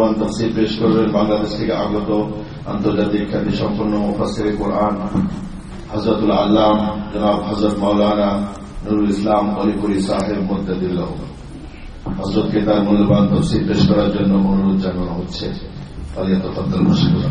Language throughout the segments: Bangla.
মূল্যবান তফসিল পেশ করবেন। বাংলাদেশ থেকে আগত আন্তর্জাতিক খ্যাতি সম্পন্ন মুফাসির কোরআন হজরতুল আল্লাহ জনাব হজরত মৌলানা নুরুল ইসলাম অলিপুরি সাহেব মদ্দাদিল্লাহ হজরতকে তার মূল্যবান তফসিল পেশ করার জন্য অনুরোধ জানানো হচ্ছে। ফালিয়া তফাদ্দল মশকুরা।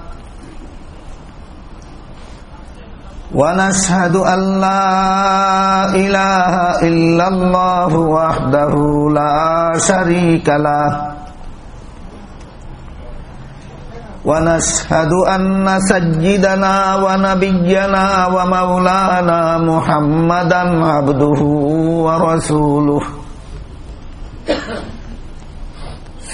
ونشهد أن لا إله إلا الله وحده لا شريك له. ونشهد أن سجدنا ونبينا ومولانا محمدا عبده ورسوله.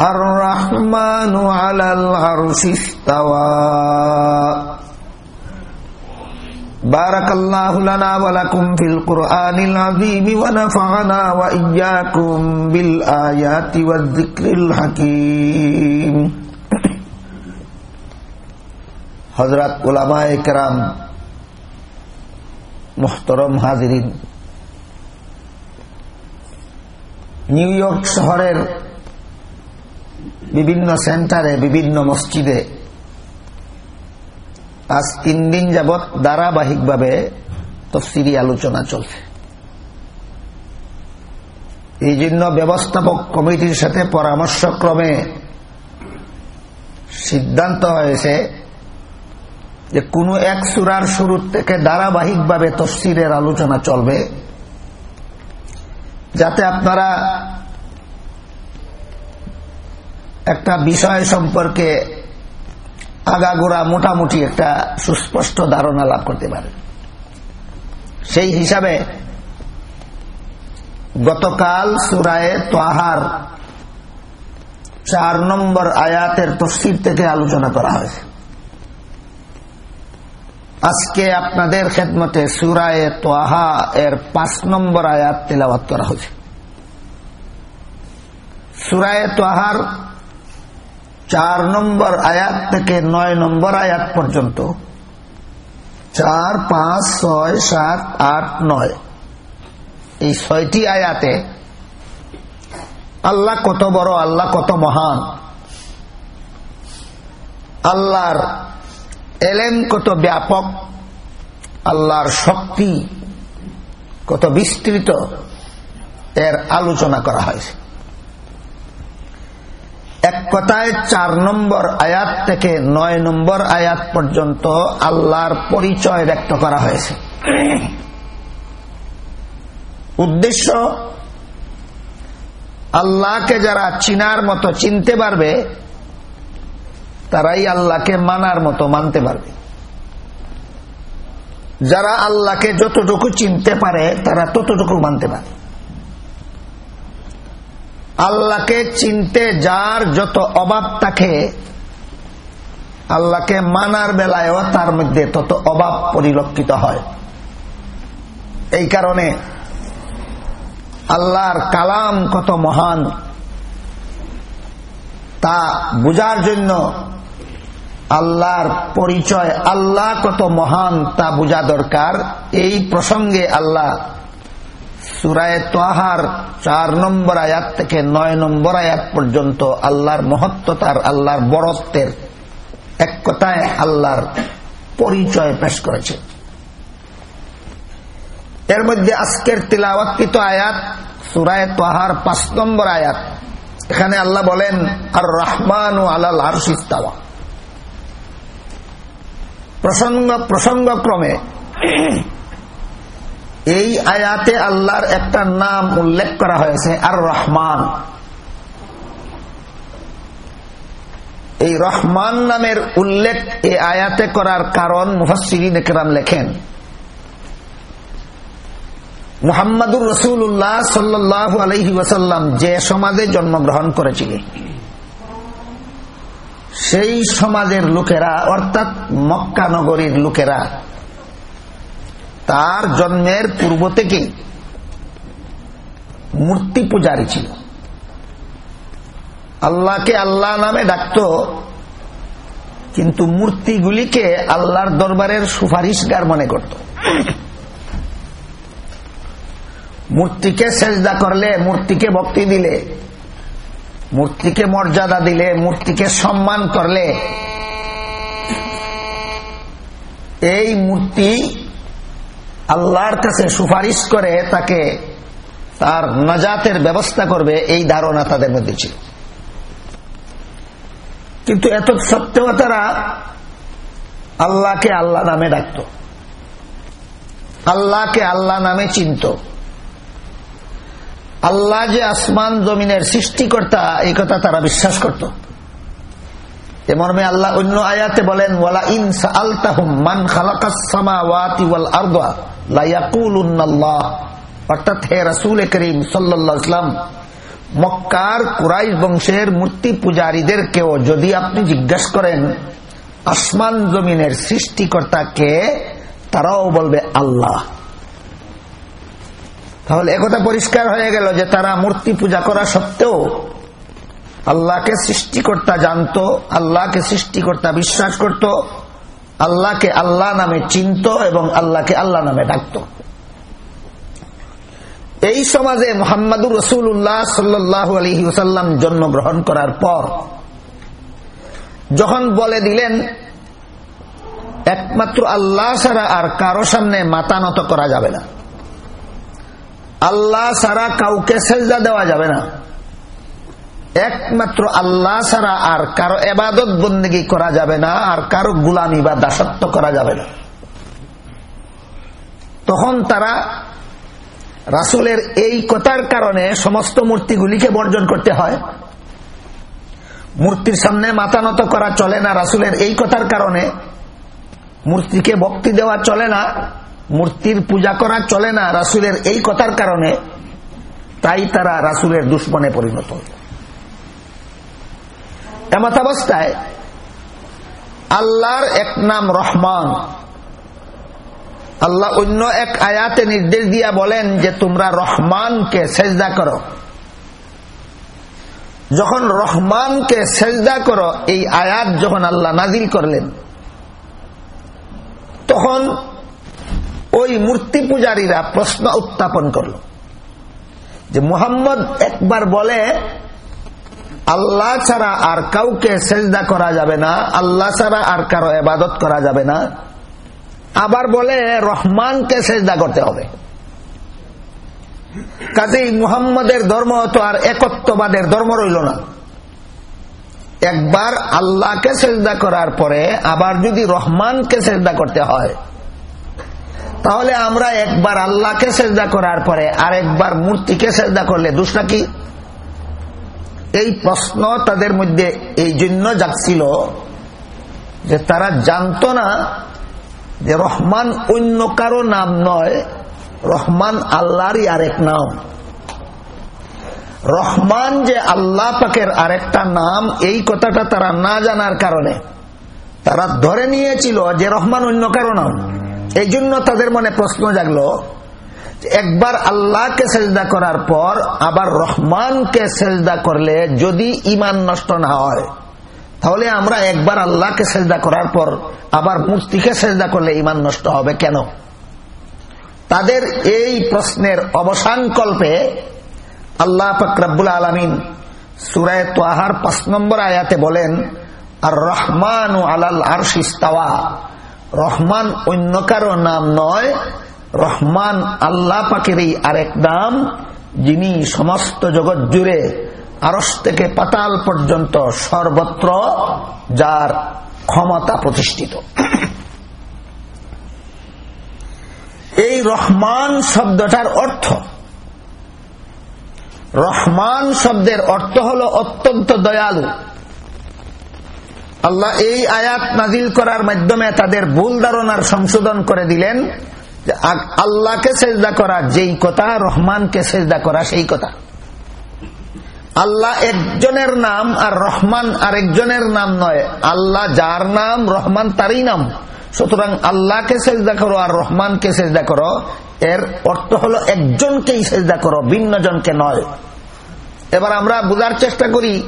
الرحمن على العرش استوى بارك الله لنا ولكم في القرآن العظيم ونفعنا وإياكم بالآيات والذكر الحكيم حضرات علماء کرام محترم হাজিরিন নিউ ইয়র্ক শহরের বিভিন্ন সেন্টারে, বিভিন্ন মসজিদে। আজ তিন দিন যাবৎ ধারাবাহিকভাবে তফসিরি আলোচনা চলছে। এই জন্য ব্যবস্থাপক কমিটির সাথে পরামর্শক্রমে সিদ্ধান্ত হয়েছে যে কোনো এক সুরার শুরু থেকে ধারাবাহিকভাবে তফসিরের আলোচনা চলবে, যাতে আপনারা একটা বিষয় সম্পর্কে আগাগোড়া মোটামুটি একটা সুস্পষ্ট ধারণা লাভ করতে পারে। সেই হিসাবে গতকাল সুরায় তোহার চার নম্বর আয়াতের তফসির থেকে আলোচনা করা হয়েছে। আজকে আপনাদের খেদমতে সুরায় তোহা এর পাঁচ নম্বর আয়াত তেলাওয়াত করা হয়েছে। সুরায় তোহার চার নম্বর আয়াত থেকে নয় নম্বর আয়াত পর্যন্ত। চার, পাঁচ, ছয়, সাত, আট, নয়। এই ছয়টি আয়াতে আল্লাহ কত বড়, আল্লাহ কত মহান। আল্লাহর এলেম কত ব্যাপক, আল্লাহর শক্তি কত বিস্তৃত, এর আলোচনা করা হয়েছে। এক কথায় চার নম্বর আয়াত থেকে নয় নম্বর আয়াত পর্যন্ত আল্লাহর পরিচয় ব্যক্ত করা হয়েছে। উদ্দেশ্য, আল্লাহকে যারা চিনার মতো চিনতে পারবে, তারাই আল্লাহকে মানার মতো মানতে পারবে। যারা আল্লাহকে যতটুকু চিনতে পারে, তারা ততটুকু মানতে পারে। আল্লাহকে চিনতে যার যত অভাব থাকে, আল্লাহকে মানার বেলায়ও তার মধ্যে তত অভাব পরিলক্ষিত হয়। এই কারণে আল্লাহর কালাম কত মহান, তা বুঝার জন্য আল্লাহর পরিচয় আল্লাহ কত মহান তা বোঝা দরকার। এই প্রসঙ্গে আল্লাহ সুরায় তোহার চার নম্বর আয়াত থেকে নয় নম্বর আয়াত পর্যন্ত আল্লাহর মহত্বতার, আল্লাহর বরত্বের এক কথায় আল্লাহর পরিচয় পেশ করেছে। এর মধ্যে আজকের তিলাওয়াতকৃত আয়াত সুরায় তোহার পাঁচ নম্বর আয়াত। এখানে আল্লাহ বলেন আর রহমান ও আল্লাহ আরশিস্তাওয়া প্রসঙ্গ, প্রসঙ্গক্রমে এই আয়াতে আল্লাহর একটা নাম উল্লেখ করা হয়েছে আর রহমান এই রহমান নামের উল্লেখ এই আয়াতে করার কারণ মুফাসিরিন একরাম লেখেন। মুহাম্মাদুর রসুল্লাহ সাল্লাহ আলহি ওয়াসাল্লাম যে সমাজে জন্মগ্রহণ করেছিলেন, সেই সমাজের লোকেরা, অর্থাৎ মক্কা নগরীর লোকেরা তার জন্মের পূর্ব থেকে মূর্তি পূজারী ছিল। আল্লাহকে আল্লাহ নামে ডাকত, কিন্তু মূর্তিগুলিকে আল্লাহর দরবারের সুপারিশগার মনে করত। মূর্তিকে সেজদা করলে, মূর্তিকে ভক্তি দিলে, মূর্তিকে মর্যাদা দিলে, মূর্তিকে সম্মান করলে, এই মূর্তি আল্লাহর কাছে সুপারিশ করে তাকে তার নাজাতের ব্যবস্থা করবে, এই ধারণা তাদের মধ্যে ছিল। কিন্তু এত সত্ত্বেও তারা আল্লাহকে আল্লাহ নামে ডাকত। আল্লাহকে আল্লাহ নামে চিনত। আল্লাহ যে আসমান জমিনের সৃষ্টিকর্তা, এই কথা তারা বিশ্বাস করত। এ মর্মে আল্লাহ অন্য আয়াতে বলেন, ওয়ালা ইন আলতাহুম মান খালাকাস সামাওয়াতি ওয়াল আরদা। লা ইয়াকুলুন্নাল্লাহ অর্থাৎ হে রাসূল করিম ওয়াসাল্লাম মক্কার কুরাইশ বংশের মূর্তি পূজারীদেরকেও যদি আপনি জিজ্ঞাসা করেন, আসমান জমিনের সৃষ্টিকর্তাকে, তারাও বলবে আল্লাহ। তাহলে একথা পরিষ্কার হয়ে গেল যে তারা মূর্তি পূজা করা সত্ত্বেও আল্লাহকে সৃষ্টিকর্তা জানত, আল্লাহকে সৃষ্টিকর্তা বিশ্বাস করত আল্লাহকে আল্লাহ নামে চিনত এবং আল্লাহকে আল্লাহ নামে ডাকত। এই সমাজে মোহাম্মদুর রসুল্লাহ সাল্লাহ আলহি ওসাল্লাম জন্মগ্রহণ করার পর যখন বলে দিলেন, একমাত্র আল্লাহ ছাড়া আর কারও সামনে মাথা নত করা যাবে না। আল্লাহ ছাড়া কাউকে সেজদা দেওয়া যাবে না। একমাত্র আল্লাহ ছাড়া আর কারও এবাদত বন্দিগি করা যাবে না, আর কারও গুলামি বা দাসত্ব করা যাবে না। তখন তারা রাসুলের এই কথার কারণে সমস্ত মূর্তিগুলিকে বর্জন করতে হয়। মূর্তির সামনে মাথা নত করা চলে না, রাসুলের এই কথার কারণে। মূর্তিকে ভক্তি দেওয়া চলে না, মূর্তির পূজা করা চলে না, রাসুলের এই কথার কারণে। তাই তারা রাসুলের দুশ্মনে পরিণত এমতাবস্থায় আল্লাহর এক নাম রহমান। আল্লাহ অন্য এক আয়াতে নির্দেশ দিয়া বলেন যে তোমরা রহমানকে সেজদা করো। যখন রহমানকে সেজদা করো, এই আয়াত যখন আল্লাহ নাজিল করলেন, তখন ওই মূর্তি পূজারীরা প্রশ্ন উত্থাপন করল যে মুহাম্মদ একবার বলে আল্লাহ ছাড়া আর কাউকে সেজদা করা যাবে না, আল্লাহ ছাড়া আর কারও এবাদত করা যাবে না। আবার বলে, রহমানকে সেজদা করতে হবে। কাজেই মুহাম্মদের ধর্ম তো আর একত্ববাদের ধর্ম রইল না। একবার আল্লাহকে সেজদা করার পরে আবার যদি রহমানকে সেজদা করতে হয়, তাহলে আমরা একবার আল্লাহকে সেজদা করার পরে আর একবার মূর্তিকে সেজদা করলে দুসরা কি এই প্রশ্ন তাদের মধ্যে এই জন্য যাচ্ছিল যে তারা জানত না যে রহমান অন্য কারও নাম নয়, রহমান আল্লাহরই আরেক নাম। রহমান যে আল্লাহ পাকের আরেকটা নাম, এই কথাটা তারা না জানার কারণে তারা ধরে নিয়েছিল যে রহমান অন্য কারও নাম। এই জন্য তাদের মনে প্রশ্ন জাগলো একবার আল্লাহকে সেজদা করার পর আবার রহমানকে সেজদা করলে যদি ইমান নষ্ট না হয়, তাহলে আমরা একবার আল্লাহকে সেজদা করার পর আবার মূর্তিকে সেজদা করলে ইমান নষ্ট হবে কেন? তাদের এই প্রশ্নের অবসান কল্পে আল্লাহ ফকরাবুল আলমিন সুরায় তোহার পাঁচ নম্বর আয়াতে বলেন আর রহমান আলাল আরশিস্তাওয়া রহমান অন্য কারও নাম নয় রহমান আল্লাহ পাকেরই আরেক নাম যিনি সমস্ত জগৎ জুড়ে আরস থেকে পাতাল পর্যন্ত সর্বত্র যার ক্ষমতা প্রতিষ্ঠিত। এই রহমান শব্দটার অর্থ, রহমান শব্দের অর্থ হল অত্যন্ত দয়ালু। আল্লাহ এই আয়াত নাজিল করার মাধ্যমে তাদের ভুল ধারণার সংশোধন করে দিলেন। আল্লাহকে সেজদা করা, যেই কথা, রহমানকে সেজদা করা, সেই কথা। আল্লাহ একজনের নাম আর রহমান আরেকজনের নাম নয়। আল্লাহ যার নাম, রহমান তারই নাম। সুতরাং আল্লাহকে সেজদা করো আর রহমানকে সেজদা করো, এর অর্থ হলো একজনকেই সেজদা করো ভিন্ন জনকে নয়। এবার আমরা বোঝার চেষ্টা করি,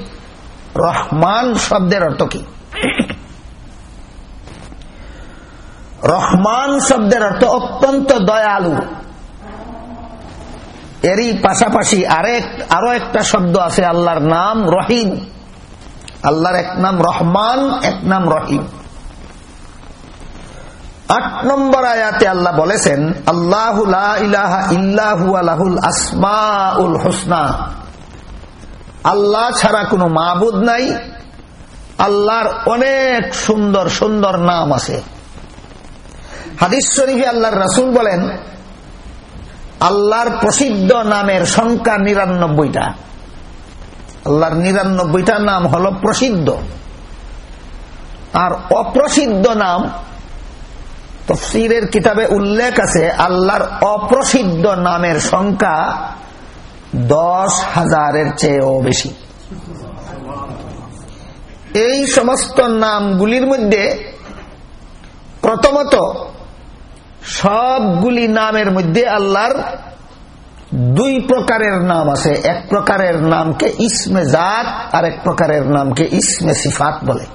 রহমান শব্দের অর্থ কি? রহমান শব্দের অর্থ অত্যন্ত দয়ালু। এরই পাশাপাশি আরেক আরও একটা শব্দ আছে, আল্লাহর নাম রহিম। আল্লাহর এক নাম রহমান, এক নাম রহিম। আট নম্বর আয়াতে আল্লাহ বলেছেন, আল্লাহ ইলাহা ইল্লাহু আলাহুল আসমাউল হোসনা। আল্লাহ ছাড়া কোনো মাবুদ নাই। আল্লাহর অনেক সুন্দর সুন্দর নাম আছে। হাদিস শরীফে আল্লাহর রাসুল বলেন, আল্লাহর প্রসিদ্ধ নামের সংখ্যা নিরানব্বইটা। আল্লাহর নিরানব্বইটা নাম হল প্রসিদ্ধ। আর অপ্রসিদ্ধ নাম, তফসিরের কিতাবে উল্লেখ আছে, আল্লাহর অপ্রসিদ্ধ নামের সংখ্যা দশ হাজারের চেয়েও বেশি। এই সমস্ত নামগুলির মধ্যে প্রথমত সবগুলি নামের মধ্যে আল্লাহর দুই প্রকারের নাম আছে। এক প্রকারের নামকে ইসমে জাত আর এক প্রকারের নামকে ইসমে সিফাত বলে।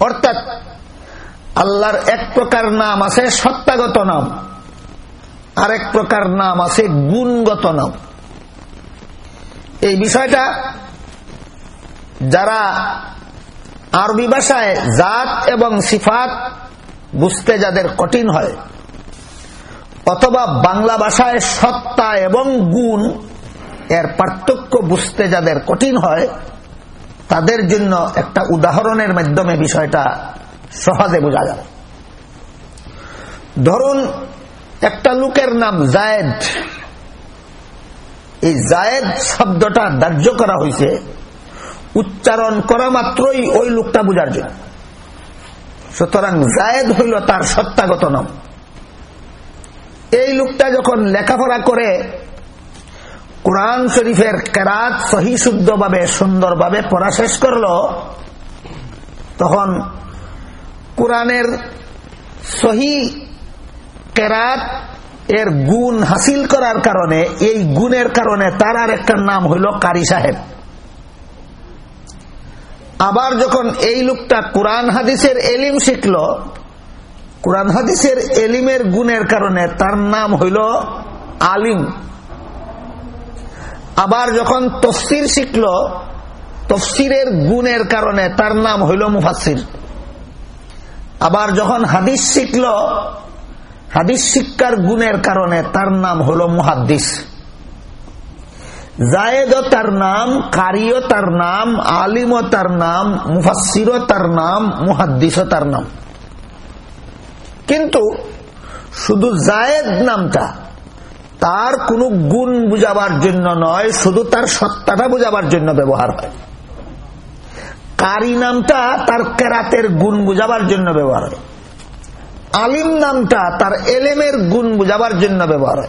অর্থাৎ আল্লাহর এক প্রকার নাম আছে সত্তাগত নাম, আরেক প্রকার নাম আছে গুণগত নাম। এই বিষয়টা যারা আরবি ভাষায় জাত এবং সিফাত বুঝতে যাদের কঠিন হয়, অথবা বাংলা ভাষায় সত্তা এবং গুণ এর পার্থক্য বুঝতে যাদের কঠিন হয়, তাদের জন্য একটা উদাহরণের মাধ্যমে বিষয়টা সহজে বোঝা যাবে। ধরুন, একটা লোকের নাম জায়দ। এই জায়দ শব্দটা ধার্য করা হয়েছে, উচ্চারণ করা মাত্রই ওই লোকটা বোঝার জন্য। সুতরাং জায়দ হইল তার সত্তাগত নাম এই লোকটা যখন লেখাপড়া করে, কোরআন শরীফের কেরাত সহি শুদ্ধভাবে, সুন্দরভাবে পড়া শেষ করল, তখন কোরআনের সহি কেরাত এর গুণ হাসিল করার কারণে, এই গুণের কারণে তার আর একটা নাম হইল কারি সাহেব। আবার যখন এই লোকটা কোরআন হাদিসের এলিম শিখল, কোরআন হাদিসের এলিমের গুণের কারণে তার নাম হইল আলিম। আবার যখন তফসির শিখল, তফসিরের গুণের কারণে তার নাম হইল মুফাসির আবার যখন হাদিস শিখল, হাদিস শিক্ষার গুণের কারণে তার নাম হল মুহাদ্দিস। জায়েদ তার নাম, কারিও তার নাম, আলিমও তার নাম মুফাসিরও তার নাম, মুহাদ্দিসও তার নাম। কিন্তু শুধু জায়েদ নামটা, তার কোনো গুণ বুঝাবার জন্য নয়, শুধু তার সত্তাটা বুঝাবার জন্য ব্যবহার হয়। কারি নামটা তার কেরাতের গুণ বুঝাবার জন্য ব্যবহার হয়। আলিম নামটা তার এলেমের গুণ বুঝাবার জন্য ব্যবহার হয়।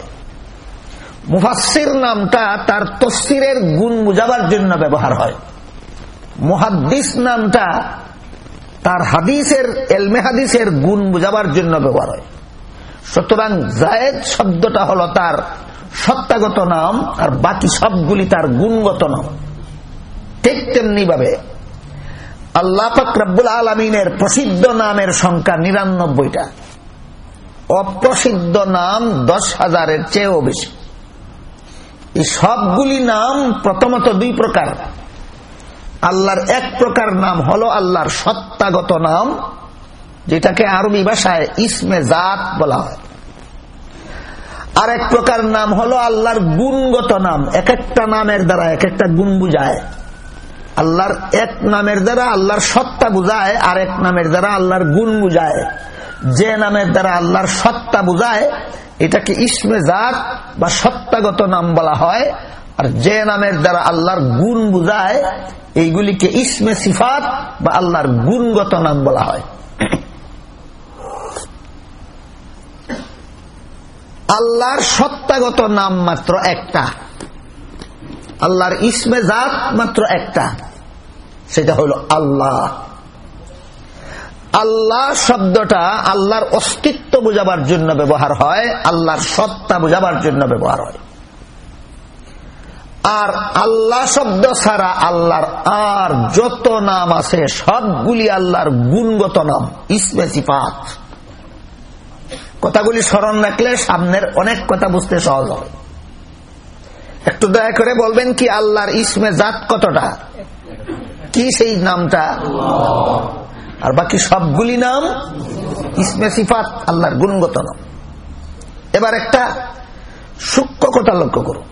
মুফাসির নামটা তার তসিরের গুণ বুঝাবার জন্য ব্যবহার হয়। মুহাদ্দিস নামটা তার হাদিসের, এলমে হাদিসের গুণ বুঝাবার জন্য ব্যবহার হয়। সুতরাং জায়েদ শব্দটা হলো তার সত্তাগত নাম আর বাকি সবগুলি তার গুণগত নাম। ঠিক তেমনি ভাবে আল্লাহ ফাকরাবুল আলমিনের প্রসিদ্ধ নামের সংখ্যা নিরানব্বইটা। অপ্রসিদ্ধ নাম দশ হাজারের চেয়েও বেশি। এই সবগুলি নাম প্রথমত দুই প্রকার। আল্লাহর এক প্রকার নাম হলো আল্লাহর সত্তাগত নাম, যেটাকে আরবি ভাষায় ইসমে জাত বলা হয়। আর এক প্রকার নাম হলো আল্লাহর গুণগত নাম, এক একটা নামের দ্বারা এক একটা গুণ বুঝায়। আল্লাহর এক নামের দ্বারা আল্লাহর সত্তা বুঝায় আর এক নামের দ্বারা আল্লাহর গুণ বুঝায়। যে নামের দ্বারা আল্লাহর সত্তা বুঝায়, এটাকে ইসমে জাত বা সত্তাগত নাম বলা হয়। আর যে নামের দ্বারা আল্লাহর গুণ বুঝায়, এইগুলিকে ইসমে সিফাত বা আল্লাহর গুণগত নাম বলা হয়। আল্লাহর সত্তাগত নাম মাত্র একটা। আল্লাহর ইসমে জাত মাত্র একটা। সেটা হলো আল্লাহ। আল্লাহ শব্দটা আল্লাহর অস্তিত্ব বোঝাবার জন্য ব্যবহার হয়, আল্লাহর সত্তা বোঝাবার জন্য ব্যবহার হয়। আর আল্লাহ শব্দ ছাড়া আল্লাহর আর যত নাম আছে, সবগুলি আল্লাহর গুণগত নাম, ইসমে সিফাত। কথাগুলি স্মরণ রাখলে সামনের অনেক কথা বুঝতে সহজ হবে। একটু দয়া করে বলবেন কি, আল্লাহর ইসমে জাত কতটা? কি সেই নামটা? আর বাকি সবগুলি নাম ইসমে সিফাত, আল্লাহর গুণগত নাম। এবার একটা সূক্ষ্ম কথা লক্ষ্য করুন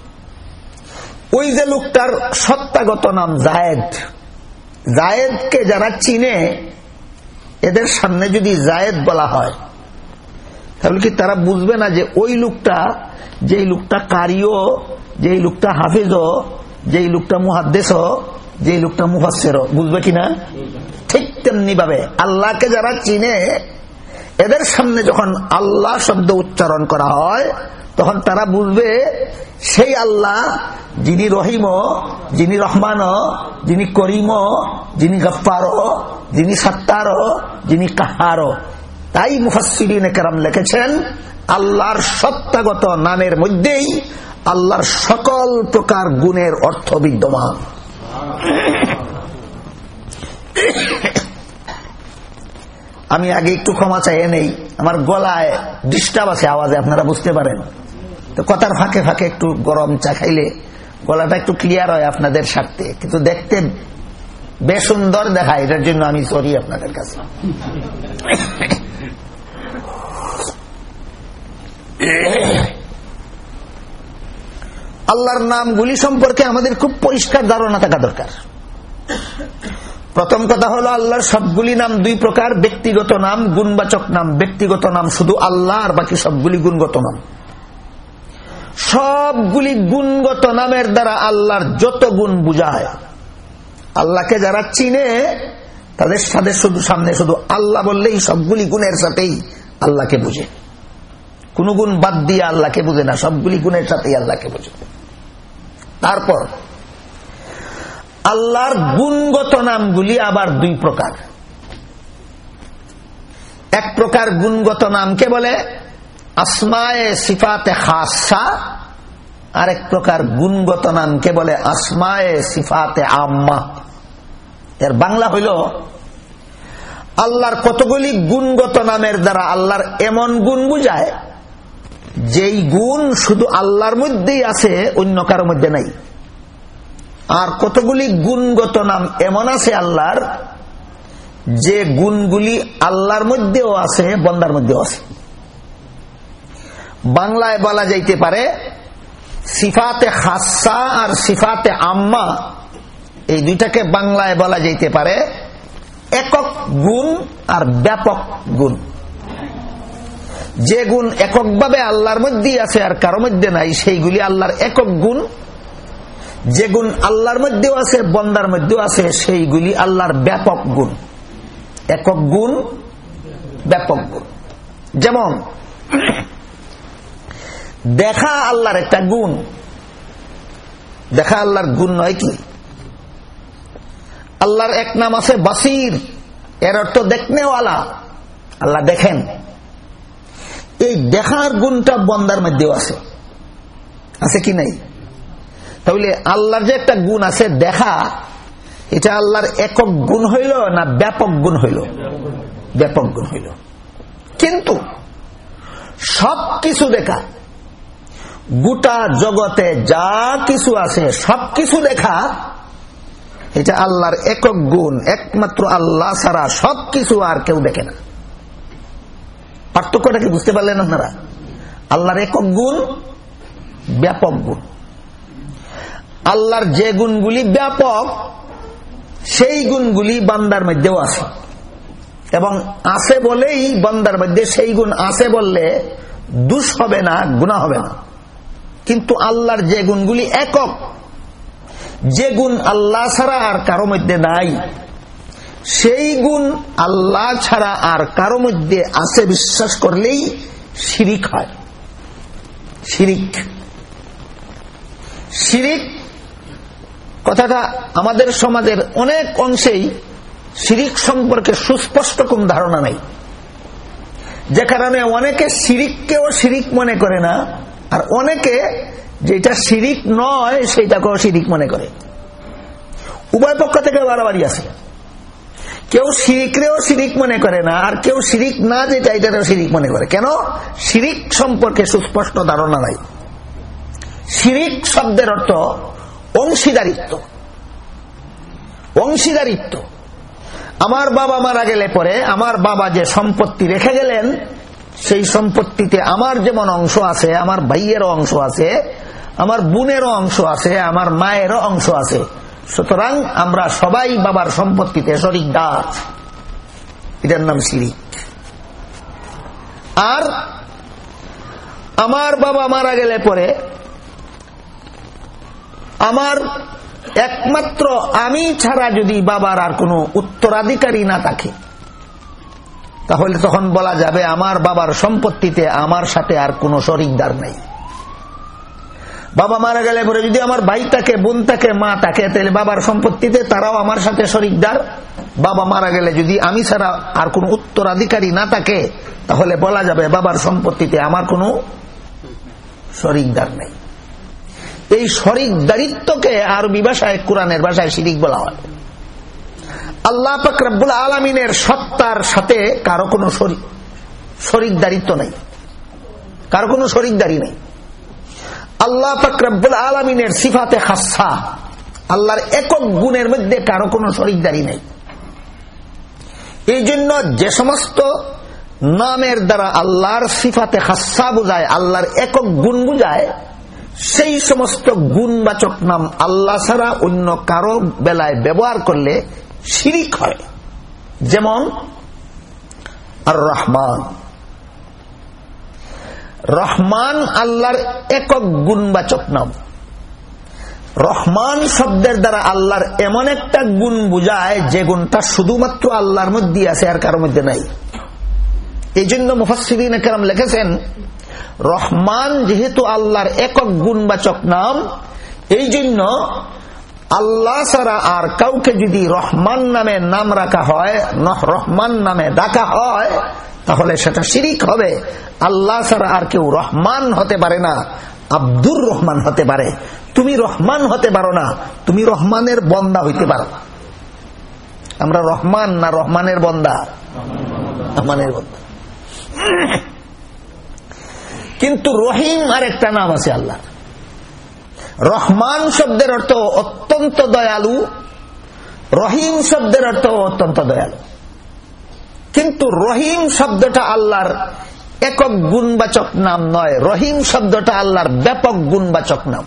ওই যে লোকটার সত্তাগত নাম জায়েদ। জায়েদকে যারা চিনে, এদের সামনে যদি জায়েদ বলা হয়, তাহলে কি তারা বুঝবে না যে ওই লোকটা, যেই লোকটা কারিও, যেই লোকটা হাফিজও, যেই লোকটা মুহাদ্দেশ যেই লোকটা মুহাসের বুঝবে কিনা? ঠিক তেমনি ভাবে আল্লাহকে যারা চিনে, এদের সামনে যখন আল্লাহ শব্দ উচ্চারণ করা হয়, তখন তারা বুঝবে, সেই আল্লাহ যিনি রহিম, যিনি রহমান, যিনি করিম, যিনি গফার যিনি সত্তার, যিনি কাহার। তাই মুফাসিরিন কেরাম লিখেছেন, আল্লাহর সত্তাগত নামের মধ্যেই আল্লাহর সকল প্রকার গুণের অর্থ বিদ্যমান। আমি আগে একটু ক্ষমা চাইয়ে নেই। আমার গলায় ডিস্টার্ব আছে আওয়াজে, আপনারা বুঝতে পারেন। তো কথার ফাঁকে ফাঁকে একটু গরম চা খাইলে গলাটা একটু ক্লিয়ার হয় আপনাদের স্বার্থে। কিন্তু দেখতে বেসুন্দর দেখায় এটার জন্য আমি সরি আপনাদের কাছে। আল্লাহর নামগুলি সম্পর্কে আমাদের খুব পরিষ্কার ধারণা থাকা দরকার। প্রথম কথা হলো আল্লাহর সবগুলি নাম দুই প্রকার, ব্যক্তিগত নাম, গুণবাচক নাম। ব্যক্তিগত নাম শুধু আল্লাহ আর বাকি সবগুলি গুণগত নাম। সবগুলি গুণগত নামের দ্বারা আল্লাহর যত গুণ বুঝায় আল্লাহকে যারা চিনে, তাদের সাথে শুধু সামনে শুধু আল্লাহ বললেই সবগুলি গুণের সাথেই আল্লাহকে বুঝে। কোন গুণ বাদ দিয়ে আল্লাহকে বুঝে না, সবগুলি গুণের সাথেই আল্লাহকে বুঝে। তারপর, আল্লাহর গুণগত নামগুলি আবার দুই প্রকার। এক প্রকার গুণগত নামকে বলে? আসমায়ে সিফাতে খাসা। আরেক প্রকার গুণগত নামকে বলে? আসমায়ে সিফাতে আম্মা। এর বাংলা হইল, আল্লাহর কতগুলি গুণগত নামের দ্বারা আল্লাহর এমন গুণ বুঝায়? যেই গুণ শুধু আল্লাহর মধ্যেই আছে, অন্য কারোর মধ্যে নাই। আর কতগুলি গুণগত নাম এমন আছে আল্লাহর, যে গুণগুলি আল্লাহর মধ্যেও আছে, বন্দার মধ্যেও আছে। বাংলায় বলা যাইতে পারে, সিফাতে হাসা আর সিফাতে আম্মা, এই দুইটাকে বাংলায় বলা যাইতে পারে, একক গুণ আর ব্যাপক গুণ। যে গুণ এককভাবে আল্লাহর মধ্যেই আছে আর কারও মধ্যে নাই, সেইগুলি আল্লাহর একক গুণ। যে গুণ আল্লাহর মধ্যেও আছে, বন্দার মধ্যেও আছে, সেইগুলি আল্লাহর ব্যাপক গুণ। একক গুণ, ব্যাপক গুণ। যেমন, দেখা আল্লাহর একটা গুণ। দেখা আল্লাহর গুণ নয় কি? আল্লাহর এক নাম আছে বাসির। এর অর্থ দেখনেওয়ালা। আল্লাহ দেখেন। এই দেখার গুণটা বন্দার মধ্যেও আছে। আছে কি নাই? তাহলে আল্লাহর যে একটা গুণ আছে দেখা, এটা আল্লাহর একক গুণ হইল না ব্যাপক গুণ হইল? ব্যাপক গুণ হইল। কিন্তু সব কিছু দেখা, গোটা জগতে যা কিছু আছে সব কিছু দেখা, এটা আল্লাহর একক গুণ, একমাত্র আল্লাহ ছাড়া সব কিছু আর কেউ দেখে না। পার্থক্যটা কি বুঝতে পারলেন আপনারা? আল্লাহর একক গুণ, ব্যাপক গুণ। আল্লাহর যে গুণগুলি ব্যাপক, সেই গুণগুলি বান্দার মধ্যেও আছে। এবং আছে বলেই বান্দার মধ্যে সেই গুণ আছে বললে দুষ হবে না গুণা হবে না। কিন্তু আল্লাহর যে গুণগুলি একক, যে গুণ আল্লাহ ছাড়া আর কারও মধ্যে নাই। সেই গুণ আল্লাহ ছাড়া আর কারও মধ্যে আছে বিশ্বাস করলেই শিরিক হয়। শিরিক। শিরিক কথাটা আমাদের সমাজের অনেক অংশেই শিরিক সম্পর্কে সুস্পষ্ট কোন ধারণা নেই। যে কারণে অনেকে শিরিককেও শিরিক মনে করে না, আর অনেকে যেটা শিরিক নয়, সেইটাকেও শিরিক মনে করে। উভয় পক্ষ থেকে বাড়াবাড়ি আছে। কেউ শিরিকরেও শিরিক মনে করে না, আর কেউ শিরিক না যেটা, এটাতেও শিরিক মনে করে। কেন? শিরিক সম্পর্কে সুস্পষ্ট ধারণা নাই। শিরিক শব্দের অর্থ অংশীদারিত্ব। অংশীদারিত্ব। আমার বাবা মারা গেলে পরে আমার বাবা যে সম্পত্তি রেখে গেলেন, সেই সম্পত্তিতে আমার যেমন অংশ আছে, আমার ভাইয়েরও অংশ আছে, আমার বোনেরও অংশ আছে, আমার মায়েরও অংশ আছে সুতরাং আমরা সবাই বাবার সম্পত্তিতে শরিক দাস এটার নাম শিরিক। আর আমার বাবা মারা গেলে পরে আমার একমাত্র আমি ছাড়া যদি বাবার আর কোনো উত্তরাধিকারী না থাকে, তাহলে তখন বলা যাবে আমার বাবার সম্পত্তিতে আমার সাথে আর কোনো শরিকদার নেই। বাবা মারা গেলে পরে যদি আমার ভাই থাকে, বোন থাকে, মা থাকে, তাহলে বাবার সম্পত্তিতে তারাও আমার সাথে শরিকদার। বাবা মারা গেলে যদি আমি ছাড়া আর কোন উত্তরাধিকারী না থাকে, তাহলে বলা যাবে বাবার সম্পত্তিতে আমার কোনো শরিকদার নেই। এই শরিক দারিত্বকে আরবি ভাষায়, কোরআনের ভাষায় শিরিক বলা হয়। আল্লাহ পাকরাবুল আলমিনের সত্তার সাথে কারও কোনো শরিক দারিত্ব নেই। কারও কোনো শরিকদারি নেই। আল্লাহ পাকরাবুল আলমিনের সিফাতে খাসা। আল্লাহর একক গুণের মধ্যে কারও কোনো শরিকদারি নেই। এই জন্য যে সমস্ত নামের দ্বারা আল্লাহর সিফাতে খাসা বুঝায়, আল্লাহর একক গুণ বুঝায়, সেই সমস্ত গুণবাচক নাম আল্লাহ ছাড়া অন্য কারও বেলায় ব্যবহার করলে শিরিক হয়। যেমন আর রহমান রহমান আল্লাহর একক গুণবাচক নাম। রহমান শব্দের দ্বারা আল্লাহর এমন একটা গুণ বুঝায় যে গুণটা শুধুমাত্র আল্লাহর মধ্যে আছে, আর কারোর মধ্যে নাই। এই জন্য মুফাসিদিন কেরাম লিখেছেন, রহমান যেহেতু আল্লাহর একক গুণবাচক নাম এই জন্য আল্লাহ ছাড়া আর কাউকে যদি রহমান নামে নাম রাখা হয় রহমান নামে ডাকা হয় তাহলে সেটা শিরিক হবে। আল্লাহ ছাড়া আর কেউ রহমান হতে পারে না, আব্দুর রহমান হতে পারে। তুমি রহমান হতে পারো না, তুমি রহমানের বন্দা হইতে পারো আমরা রহমান না রহমানের বন্দা? রহমানের বন্দা। কিন্তু রহিম আর একটা নাম আছে আল্লাহ রহমান শব্দের অর্থ অত্যন্ত দয়ালু, রহিম শব্দের অর্থ অত্যন্ত দয়ালু। কিন্তু রহিম শব্দটা আল্লাহর একক গুণবাচক নাম নয়। রহিম শব্দটা আল্লাহর ব্যাপক গুণবাচক নাম।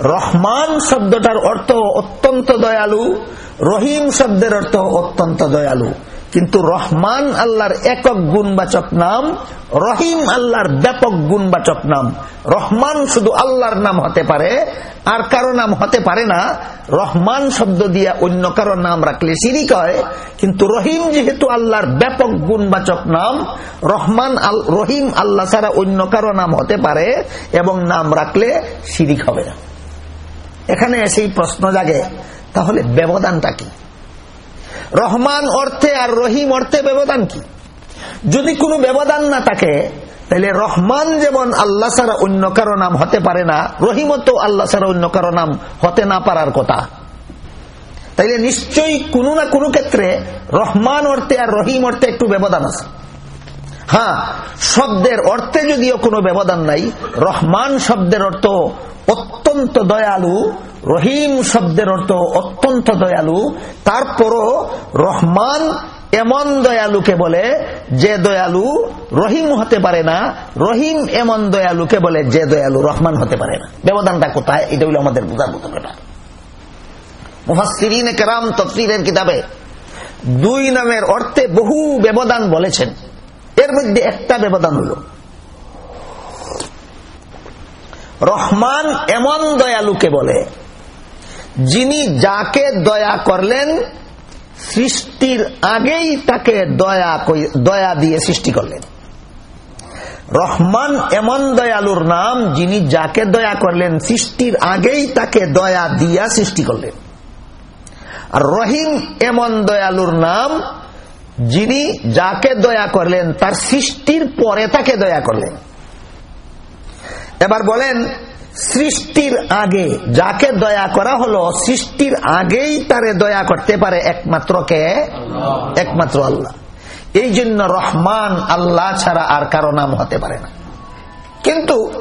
রহমান শব্দটার অর্থ অত্যন্ত দয়ালু, রহিম শব্দের অর্থ অত্যন্ত দয়ালু। কিন্তু রহমান আল্লাহর একক গুণবাচক নাম, রহিম আল্লাহর ব্যাপক গুণবাচক নাম। রহমান শুধু আল্লাহর নাম হতে পারে, আর কারও নাম হতে পারে না। রহমান শব্দ দিয়ে অন্য কারও নাম রাখলে সিরিক হয়, কিন্তু রহিম যেহেতু আল্লাহর ব্যাপক গুণবাচক নাম, রহমান রহিম আল্লাহ ছাড়া অন্য কারও নাম হতে পারে এবং নাম রাখলে সিরিক হবে না। এখানে সেই প্রশ্ন জাগে, তাহলে ব্যবধানটা কি? রহমান অর্থে আর রহিম অর্থে ব্যবধান কি? যদি কোনো ব্যবধান না থাকে, তাহলে রহমান যেমন আল্লাহ ছাড়া অন্য কারও নাম হতে পারে না রহিমত আল্লাহ ছাড়া অন্য কারও নাম হতে না পারার কথা। তাইলে নিশ্চয়ই কোনো না কোনো ক্ষেত্রে রহমান অর্থে আর রহিম অর্থে একটু ব্যবধান আছে। হ্যাঁ শব্দের অর্থে যদিও কোনো ব্যবধান নাই, রহমান শব্দের অর্থ অত্যন্ত দয়ালু, রহিম শব্দের অর্থ অত্যন্ত দয়ালু, তারপরও রহমান এমন দয়ালুকে বলে যে দয়ালু রহিম হতে পারে না, রহিম এমন দয়ালুকে বলে যে দয়ালু রহমান হতে পারে না। ব্যবধানটা কোথায়? এটা হলো আমাদের বোঝার মতো কথা মুহাসিরিন কেরাম কিতাবে দুই নামের অর্থে বহু ব্যবধান বলেছেন। এর মধ্যে একটা ব্যবধান হল। রহমান এমন দয়ালুকে বলে, যিনি যাকে দয়া করলেন, সৃষ্টির আগেই তাকে দয়া দয়া দিয়ে সৃষ্টি করলেন। রহমান এমন দয়ালুর নাম, যিনি যাকে দয়া করলেন, সৃষ্টির আগেই তাকে দয়া দিয়া সৃষ্টি করলেন। আর রহিম এমন দয়ালুর নাম যিনি যাকে দয়া করলেন, তার সৃষ্টির পরে তাকে দয়া করলেন। এবার বলেন, সৃষ্টির আগে যাকে দয়া করা হলো, সৃষ্টির আগেই তারে দয়া করতে পারে একমাত্র কে? একমাত্র আল্লাহ। এই জন্য রহমান আল্লাহ ছাড়া আর কারও নাম হতে পারে না। কিন্তু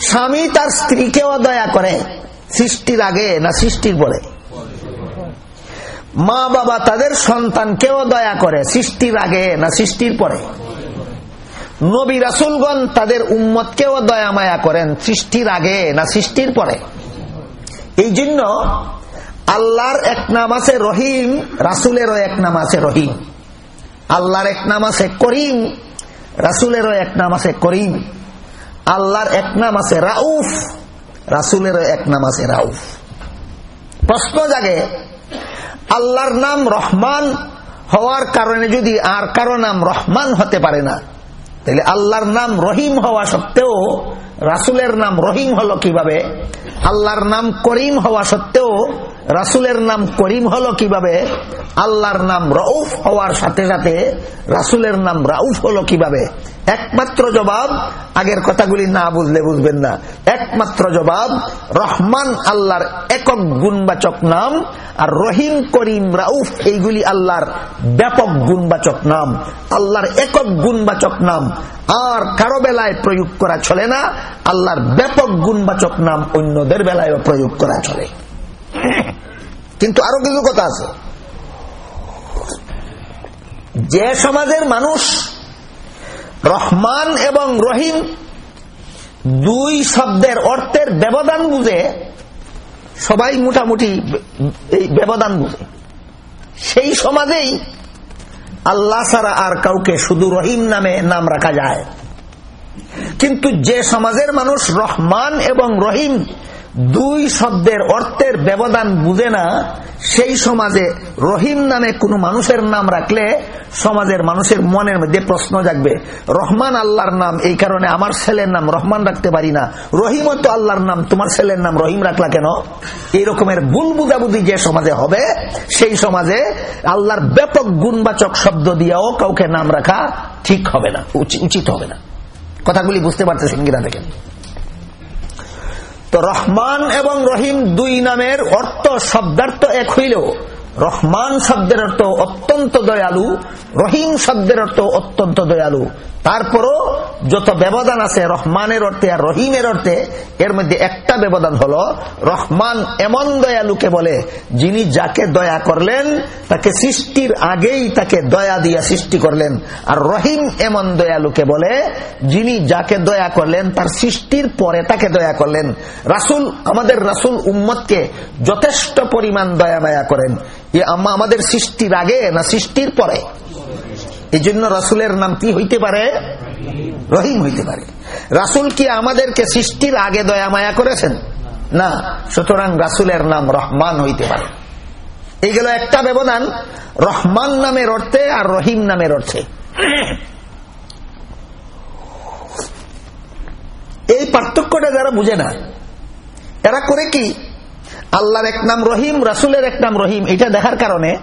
স্বামী তার স্ত্রীকেও দয়া করে, সৃষ্টির আগে না সৃষ্টির পরে? মা বাবা তাদের সন্তানকেও দয়া করে সৃষ্টির আগে না সৃষ্টির পরে। নবী রাসুলগণ তাদের উম্মতকেও দয়া মায়া করেন সৃষ্টির আগে না সৃষ্টির পরে। এই জন্য আল্লাহর এক নাম আছে রহিম, রাসুলেরও এক নাম আছে রহিম। আল্লাহর এক নাম আছে করিম, রাসুলেরও এক নাম আছে করিম। আল্লাহর এক নাম আছে রাউফ, রাসুলেরও এক নাম আছে রাউফ। প্রশ্ন জাগে আল্লাহর নাম রহমান হওয়ার কারণে যদি আর কারও নাম রহমান হতে পারে না, তাহলে আল্লাহর নাম রহিম হওয়া সত্ত্বেও রাসুলের নাম রহিম হলো কীভাবে? আল্লাহর নাম করিম হওয়া সত্ত্বেও রাসুলের নাম করিম হলো কীভাবে? আল্লাহর নাম রউফ হওয়ার সাথে সাথে রাসুলের নাম রাউফ হলো কীভাবে? একমাত্র জবাব, আগের কথাগুলি না বুঝলে বুঝবেন না। একমাত্র জবাব, রহমান আল্লাহর একক গুণবাচক নাম আর রহিম করিম রাউফ, এইগুলি আল্লাহর ব্যাপক গুণবাচক নাম। আল্লাহর একক গুণবাচক নাম। আর কারও বেলায় প্রয়োগ করা চলে না, আল্লাহর ব্যাপক গুণবাচক নাম অন্যদের বেলায় প্রয়োগ করা চলে। কিন্তু আরও কিছু কথা আছে। যে সমাজের মানুষ রহমান এবং রহিম দুই শব্দের অর্থের ব্যবধান বুঝে, সবাই মোটামুটি এই ব্যবধান বুঝে। সেই সমাজেই আল্লাহ ছাড়া আর কাউকে শুধু রহিম নামে নাম রাখা যায়। কিন্তু যে সমাজের মানুষ রহমান এবং রহিম দুই শব্দের অর্থের ব্যবধান বুঝে না, সেই সমাজে রহিম নামে কোন মানুষের নাম রাখলে সমাজের মানুষের মনের মধ্যে প্রশ্ন জাগবে, রহমান আল্লাহর নাম, এই কারণে আমার ছেলের নাম রহমান রাখতে পারি না। রহিম তো আল্লাহর নাম, তোমার ছেলের নাম রহিম রাখলা কেন? এই রকমের ভুল বুঝাবুঝি যে সমাজে হবে, সেই সমাজে আল্লাহর ব্যাপক গুণবাচক শব্দ দিয়েও কাউকে নাম রাখা ঠিক হবে না উচিত হবে না। কথাগুলি বুঝতে পারতেছেন কিনা দেখেন। তো রহমান এবং রহিম দুই নামের অর্থ শব্দার্থ এক হইলেও রহমান শব্দের অর্থ অত্যন্ত দয়ালু, রহিম শব্দের অর্থ অত্যন্ত দয়ালু। তারপরও যত ব্যবধান আছে রহমানের অর্থে আর রহিমের অর্থে, এর মধ্যে একটা ব্যবধান হলো, রহমান এমন দয়ালুকে বলে যিনি যাকে দয়া করলেন, তাকে সৃষ্টির আগেই তাকে দয়া দিয়া সৃষ্টি করলেন। আর রহিম এমন দয়ালুকে বলে যিনি যাকে দয়া করলেন, তার সৃষ্টির পরে তাকে দয়া করলেন। রাসুল, আমাদের রাসুল উম্মতকে যথেষ্ট পরিমাণ দয়া মায়া করেন। আমাদের সৃষ্টির আগে না সৃষ্টির পরে? এই জন্য রাসুলের নাম কি হইতে পারে? রহিম হইতে পারে। রাসুল কি আমাদেরকে সৃষ্টির আগে দয়া মায়া করেছেন? না। সুতরাং রাসুলের নাম রহমান হইতে পারে। এই গেল একটা ব্যবধান। রহমান নামের অর্থে আর রহিম নামের অর্থে। এই পার্থক্যটা যারা বুঝে না, এরা করে কি? আল্লাহর এক নাম রহিম, রাসুলের এক নাম রহিম, এটা দেখার কারণে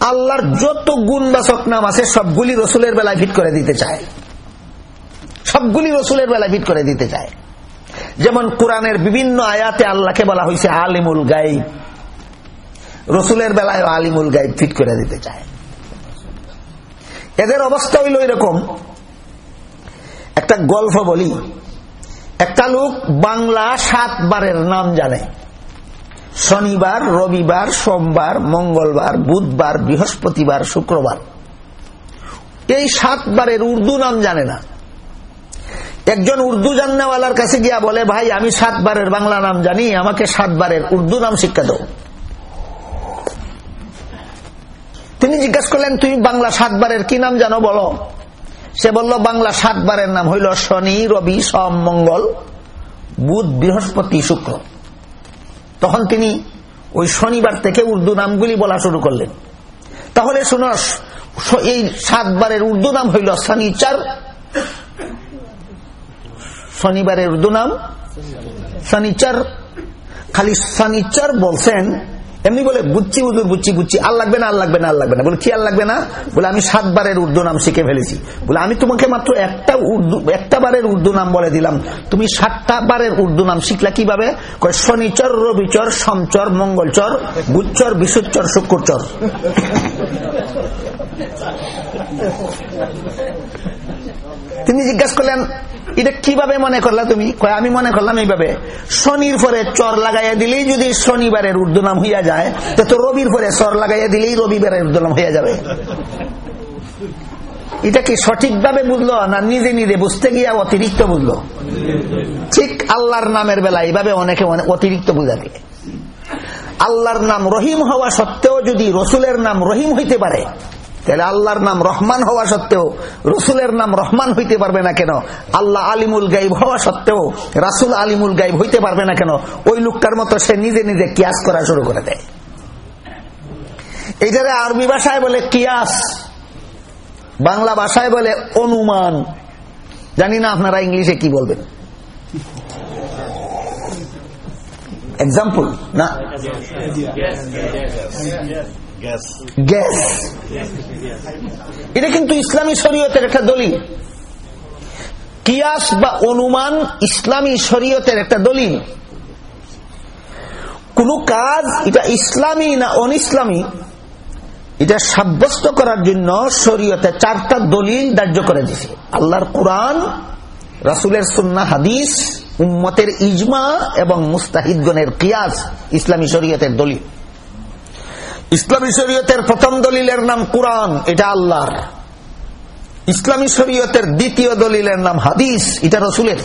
আল্লাহর যত গুণবাচক নাম আছে, সবগুলি রসুলের বেলায় ফিট করে দিতে চায়। সবগুলি রসুলের বেলায় ফিট করে দিতে চায়। যেমন কোরআনের বিভিন্ন আয়াতে আল্লাহকে বলা হয়েছে, আলিমুল গাইব রসুলের বেলায় আলিমুল গাইব ফিট করে দিতে চায়। এদের অবস্থা হইল এরকম। একটা গল্প বলি। একটা লোক বাংলা সাতবারের নাম জানে। শনিবার, রবিবার, সোমবার, মঙ্গলবার, বুধবার, বৃহস্পতিবার, শুক্রবার। এই সাতবারের উর্দু নাম জানে না। একজন উর্দু জান্নাওয়ালার কাছে গিয়া বলে, ভাই, আমি সাতবারের বাংলা নাম জানি, আমাকে সাতবারের উর্দু নাম শিক্ষা দাও। তিনি জিজ্ঞাসা করলেন, তুমি বাংলা সাতবারের কি নাম জানো বলো? সে বলল, বাংলা সাতবারের নাম হইল শনি, রবি, সোম, মঙ্গল, বুধ, বৃহস্পতি, শুক্র। তখন তিনি ওই শনিবার থেকে উর্দু নামগুলি বলা শুরু করলেন। তাহলে শোনো এই সাতবারের উর্দু নাম হইল শনিচার। শনিবারের উর্দু নাম শনিচার। খালি শনিচার বলছেন এমনি বলে বুচ্ছি উজুর বুচ্ছি বুচ্ছি আর লাগবে না আর লাগবে না আর লাগবে না। বলে, কি আর লাগবে না? বলে, আমি সাতবারের উর্দু নাম শিখে ফেলেছি। বলে, আমি তোমাকে মাত্র একটা উর্দু, একটা বারের উর্দু নাম বলে দিলাম। তুমি সাতটা বারের উর্দু নাম শিখলা কীভাবে? শনিচর, রবিচর, সমচর, মঙ্গলচর বুচ্চর বিশুচ্চর শুক্রচর। তিনি জিজ্ঞাসা করলেন, এটা কীভাবে মনে করলা তুমি? আমি মনে করলাম এইভাবে, শনির পরে চর লাগাইয়া দিলেই যদি শনিবারের উর্দু নাম হইয়া যায়, তো রবির পরে চর লাগাইয়া দিলেই রবিবারের উর্দু নাম হইয়া যাবে। এটা কি সঠিকভাবে বুঝলো না নিজে নিজে বুঝতে গিয়া অতিরিক্ত বুঝলো? ঠিক আল্লাহর নামের বেলা এইভাবে অনেকে অতিরিক্ত বুঝাবে আল্লাহর নাম রহিম হওয়া সত্ত্বেও যদি রসুলের নাম রহিম হইতে পারে তাহলে আল্লাহর নাম রহমান হওয়া সত্ত্বেও রসুলের নাম রহমান হইতে পারবে না কেন আল্লাহ আলিমুল গাইব হওয়া সত্ত্বেও রাসুল আলিমুল গাইব হইতে পারবে না কেন ওই লোকটার মতো সে নিজে নিজে কিয়াস করা শুরু করে দেয় এইটারে আরবি ভাষায় বলে কিয়াস বাংলা ভাষায় বলে অনুমান জানি না আপনারা ইংলিশে কি বলবেন এক্সাম্পল না গ্যাস এটা কিন্তু ইসলামী শরীয়তের একটা দলিল। কিয়াস বা অনুমান ইসলামী শরীয়তের একটা দলিল। কোন কাজ এটা ইসলামী না অন ইসলামী এটা সাব্যস্ত করার জন্য শরীয়তে চারটা দলিল ধার্য করে দিছে আল্লাহর কোরআন, রাসুলের সুন্না হাদিস, উম্মতের ইজমা এবং মুস্তাহিদগণের কিয়াস ইসলামী শরীয়তের দলিল। ইসলামী শরীয়তের প্রথম দলিলের নাম কোরআন, এটা আল্লাহর। ইসলামী শরীয়তের দ্বিতীয় দলিলের নাম হাদিস, এটা রসুলের।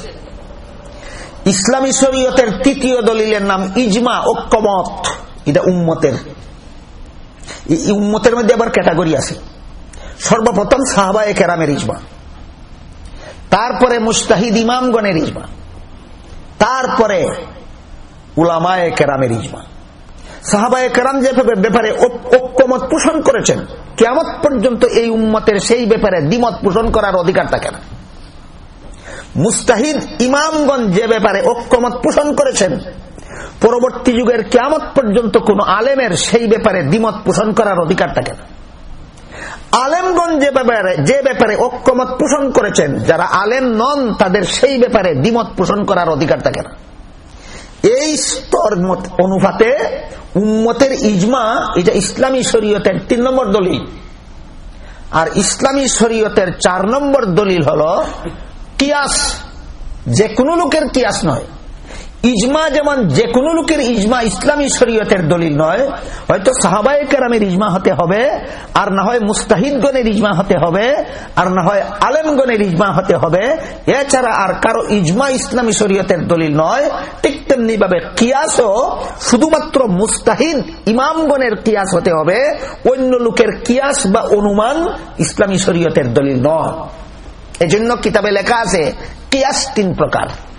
ইসলামী শরীয়তের তৃতীয় দলিলের নাম ইজমা ঐক্যমত এটা উম্মতের। উম্মতের মধ্যে আবার ক্যাটাগরি আছে। সর্বপ্রথম সাহাবা এ কেরামের ইজমা। তারপরে মুস্তাহিদ ইমামগণের ইজমা। তারপরে উলামায় কেরামের ইজমা। সাহাবায় কেরাম যে ব্যাপারে ঐক্যমত পোষণ করেছেন কেমত পর্যন্ত এই উম্মতের সেই ব্যাপারে দ্বিমত পোষণ করার অধিকার থাকে না। মুস্তাহিদ ইমামগঞ্জ যে ব্যাপারে ঐক্যমত পোষণ করেছেন, পরবর্তী যুগের কেমত পর্যন্ত কোন আলেমের সেই ব্যাপারে দ্বিমত পোষণ করার অধিকার থাকে না। আলেমগঞ্জ যে ব্যাপারে যে ব্যাপারে ঐক্যমত পোষণ করেছেন, যারা আলেম নন, তাদের সেই ব্যাপারে দ্বিমত পোষণ করার অধিকার থাকে না। এই স্তর অনুপাতে উম্মতের ইজমা, এটা ইসলামী শরীয়তের তিন নম্বর দলিল। আর ইসলামী শরীয়তের চার নম্বর দলিল হল কিয়াস। যে কোনো লোকের কিয়াস নয়। ইজমা যেমন যে কোনো লোকের ইজমা ইসলামী শরীয়তের দলিল নয়, হয়তো সাহাবায় কেরামের ইজমা হতে হবে, আর না হয় মুস্তাহিদগণের ইজমা হতে হবে, আর না হয় আলেমগণের ইজমা হতে হবে। এছাড়া আর কারও ইজমা ইসলামী শরীয়তের দলিল নয়, ঠিক তেমনি ভাবে কিয়াসও শুধুমাত্র মুস্তাহিদ ইমামগণের কিয়াস হতে হবে, অন্য লোকের কিয়াস বা অনুমান ইসলামী শরীয়তের দলিল নয়। এজন্য কিতাবে লেখা আছে, কিয়াস তিন প্রকার।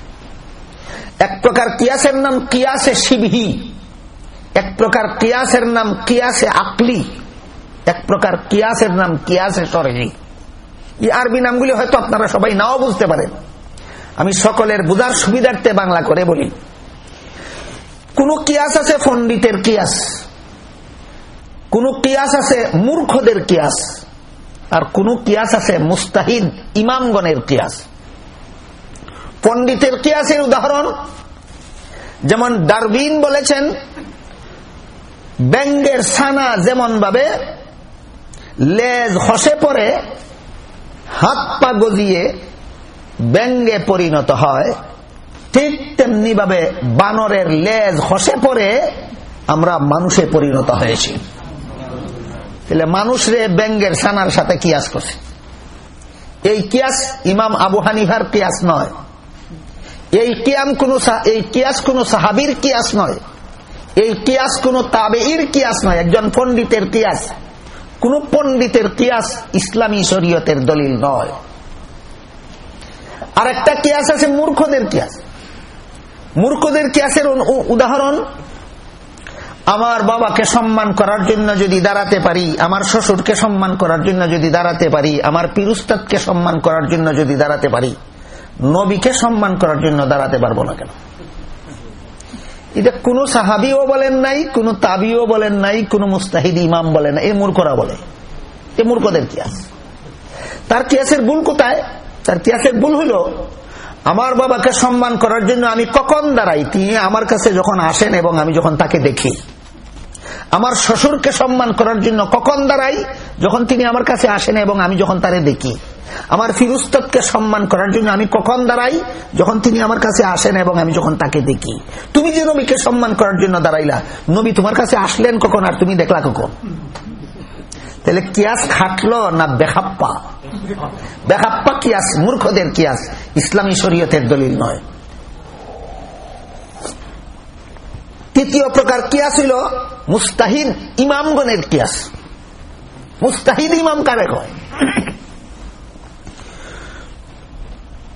এক প্রকার কিয়াসের নাম কিয়াসে শিবহি, এক প্রকার কিয়াসের নাম কিয়াসে আকলি, এক প্রকার কিয়াসের নাম কিয়াসে সরহি এই আরবি নামগুলি হয়তো আপনারা সবাই নাও বুঝতে পারেন। আমি সকলের বুঝার সুবিধার্থে বাংলা করে বলি। কোন কিয়াস আছে পণ্ডিতের কিয়াস, কোন কিয়াস আছে মূর্খদের কিয়াস, আর কোন কিয়াস আছে মুস্তাহিদ ইমামগণের কিয়াস। পণ্ডিতের কিয়াসের উদাহরণ? যেমন ডারবিন বলেছেন, ব্যাঙ্গের সানা যেমন ভাবে লেজ হসে পরে হাত পা গজিয়ে ব্যঙ্গে পরিণত হয়, ঠিক তেমনি ভাবে বানরের লেজ হসে পরে আমরা মানুষে পরিণত হয়েছি। তাহলে মানুষরে ব্যঙ্গের সানার সাথে কিয়াস করছে। এই কিয়াস ইমাম আবু হানিফার কিয়াস নয়। এই কিয়াম কোন এই কিয়াস কোন সাহাবির কিয়াস নয়। এই কিয়াস কোন তাবেইর কিয়াস নয়। একজন পণ্ডিতের কিয়াস। কোন পণ্ডিতের কিয়াস ইসলামী শরীয়তের দলিল নয়। আর একটা কিয়াস আছে মূর্খদের কিয়াস। মূর্খদের কিয়াসের উদাহরণ, আমার বাবাকে সম্মান করার জন্য যদি দাঁড়াতে পারি, আমার শ্বশুরকে সম্মান করার জন্য যদি দাঁড়াতে পারি, আমার পিরুস্তাদকে সম্মান করার জন্য যদি দাঁড়াতে পারি নবীকে সম্মান করার জন্য দাঁড়াতে পারব না কেন? এটা কোন সাহাবিও বলেন নাই, কোন তাবিও বলেন নাই, কোন মুস্তাহিদ ইমাম বলেন এই মূর্খরা বলে। এ মূর্খদের কিয়াস। তার কিয়াসের ভুল কোথায়? তার কিয়াসের ভুল হইল আমার বাবাকে সম্মান করার জন্য আমি কখন দাঁড়াই? তিনি আমার কাছে যখন আসেন এবং আমি যখন তাকে দেখি, আমার শ্বশুরকে সম্মান করার জন্য কখন দাঁড়াই? যখন তিনি আমার কাছে আসেন এবং আমি যখন তারে দেখি। আমার ফিরুস্তকে সম্মান করার জন্য আমি কখন দাঁড়াই? যখন তিনি আমার কাছে আসেন এবং আমি যখন তাকে দেখি। তুমি যে নবীকে সম্মান করার জন্য দাঁড়াইলা, নবী তোমার কাছে আসলেন কখন আর তুমি দেখলা কখন? তাহলে কিয়াস খাটলো না বেখাপ্পা? বেখাপ্পা কিয়াস, মূর্খদের কিয়াস। ইসলামী শরীয়তের দলিল নয়। তৃতীয় প্রকার কিয়াস হইল মুস্তাহিদ ইমামগণের কিয়াস। মুস্তাহিদ ইমাম কারে কয়?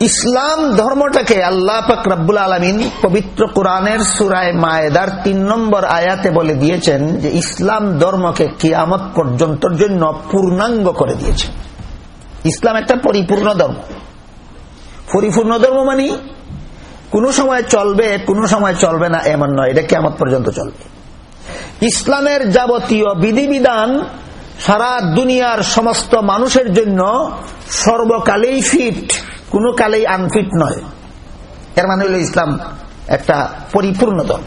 ইসলাম ধর্মটাকে আল্লাহ পাক রাব্বুল আলমিন পবিত্র কোরআনের সুরায় মায়েদার তিন নম্বর আয়াতে বলে দিয়েছেন যে ইসলাম ধর্মকে কিয়ামত পর্যন্তর জন্য পূর্ণাঙ্গ করে দিয়েছেন ইসলাম একটা পরিপূর্ণ ধর্ম। পরিপূর্ণ ধর্ম মানে কোন সময় চলবে, কোন সময় চলবে না এমন নয়, এটা কেমন পর্যন্ত চলবে। ইসলামের যাবতীয় বিধিবিধান সারা দুনিয়ার সমস্ত মানুষের জন্য সর্বকালেই ফিট কোন কালেই আনফিট নয়। এর মানে হল ইসলাম একটা পরিপূর্ণ ধর্ম।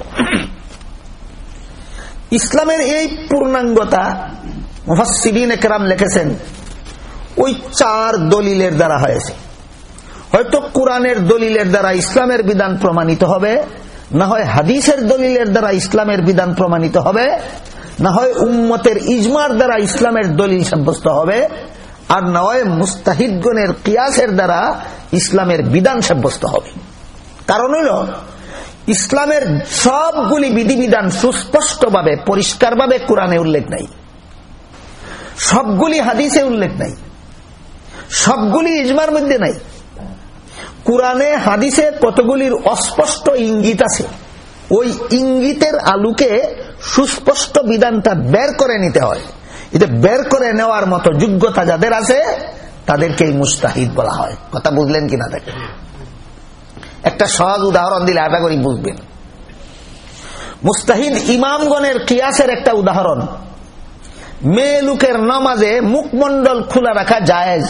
ইসলামের এই পূর্ণাঙ্গতা মুফাসিদিন একরাম লিখেছেন, ওই চার দলিলের দ্বারা হয়েছে। হয়তো কোরআনের দলিলের দ্বারা ইসলামের বিধান প্রমাণিত হবে, না হয় হাদিসের দলিলের দ্বারা ইসলামের বিধান প্রমাণিত হবে, না হয় উম্মতের ইজমার দ্বারা ইসলামের দলিল সাব্যস্ত হবে আর নয় মুস্তাহিদগণের কিয়াসের দ্বারা ইসলামের বিধান সাব্যস্ত হবে। কারণ হইল, ইসলামের সবগুলি বিধিবিধান সুস্পষ্টভাবে, পরিষ্কারভাবে কোরআনে উল্লেখ নাই। সবগুলি হাদিসে উল্লেখ নাই। সবগুলি ইজমার মধ্যে নাই। কোরআনে, হাদিসে কতগুলির অস্পষ্ট ইঙ্গিত আছে, ওই ইঙ্গিতের আলুকে সুস্পষ্ট বিধানটা বের করে নিতে হয়। এটা বের করে নেওয়ার মতো যোগ্যতা যাদের আছে তাদেরকে মুস্তাহিদ বলা হয়। কথা বুঝলেন কিনা দেখেন? একটা সহজ উদাহরণ দিলে আশা করি বুঝবেন। মুস্তাহিদ ইমামগণের কিয়াসের একটা উদাহরণ। মেয়ে লোকের নামাজে মুখমন্ডল খোলা রাখা জায়েজ,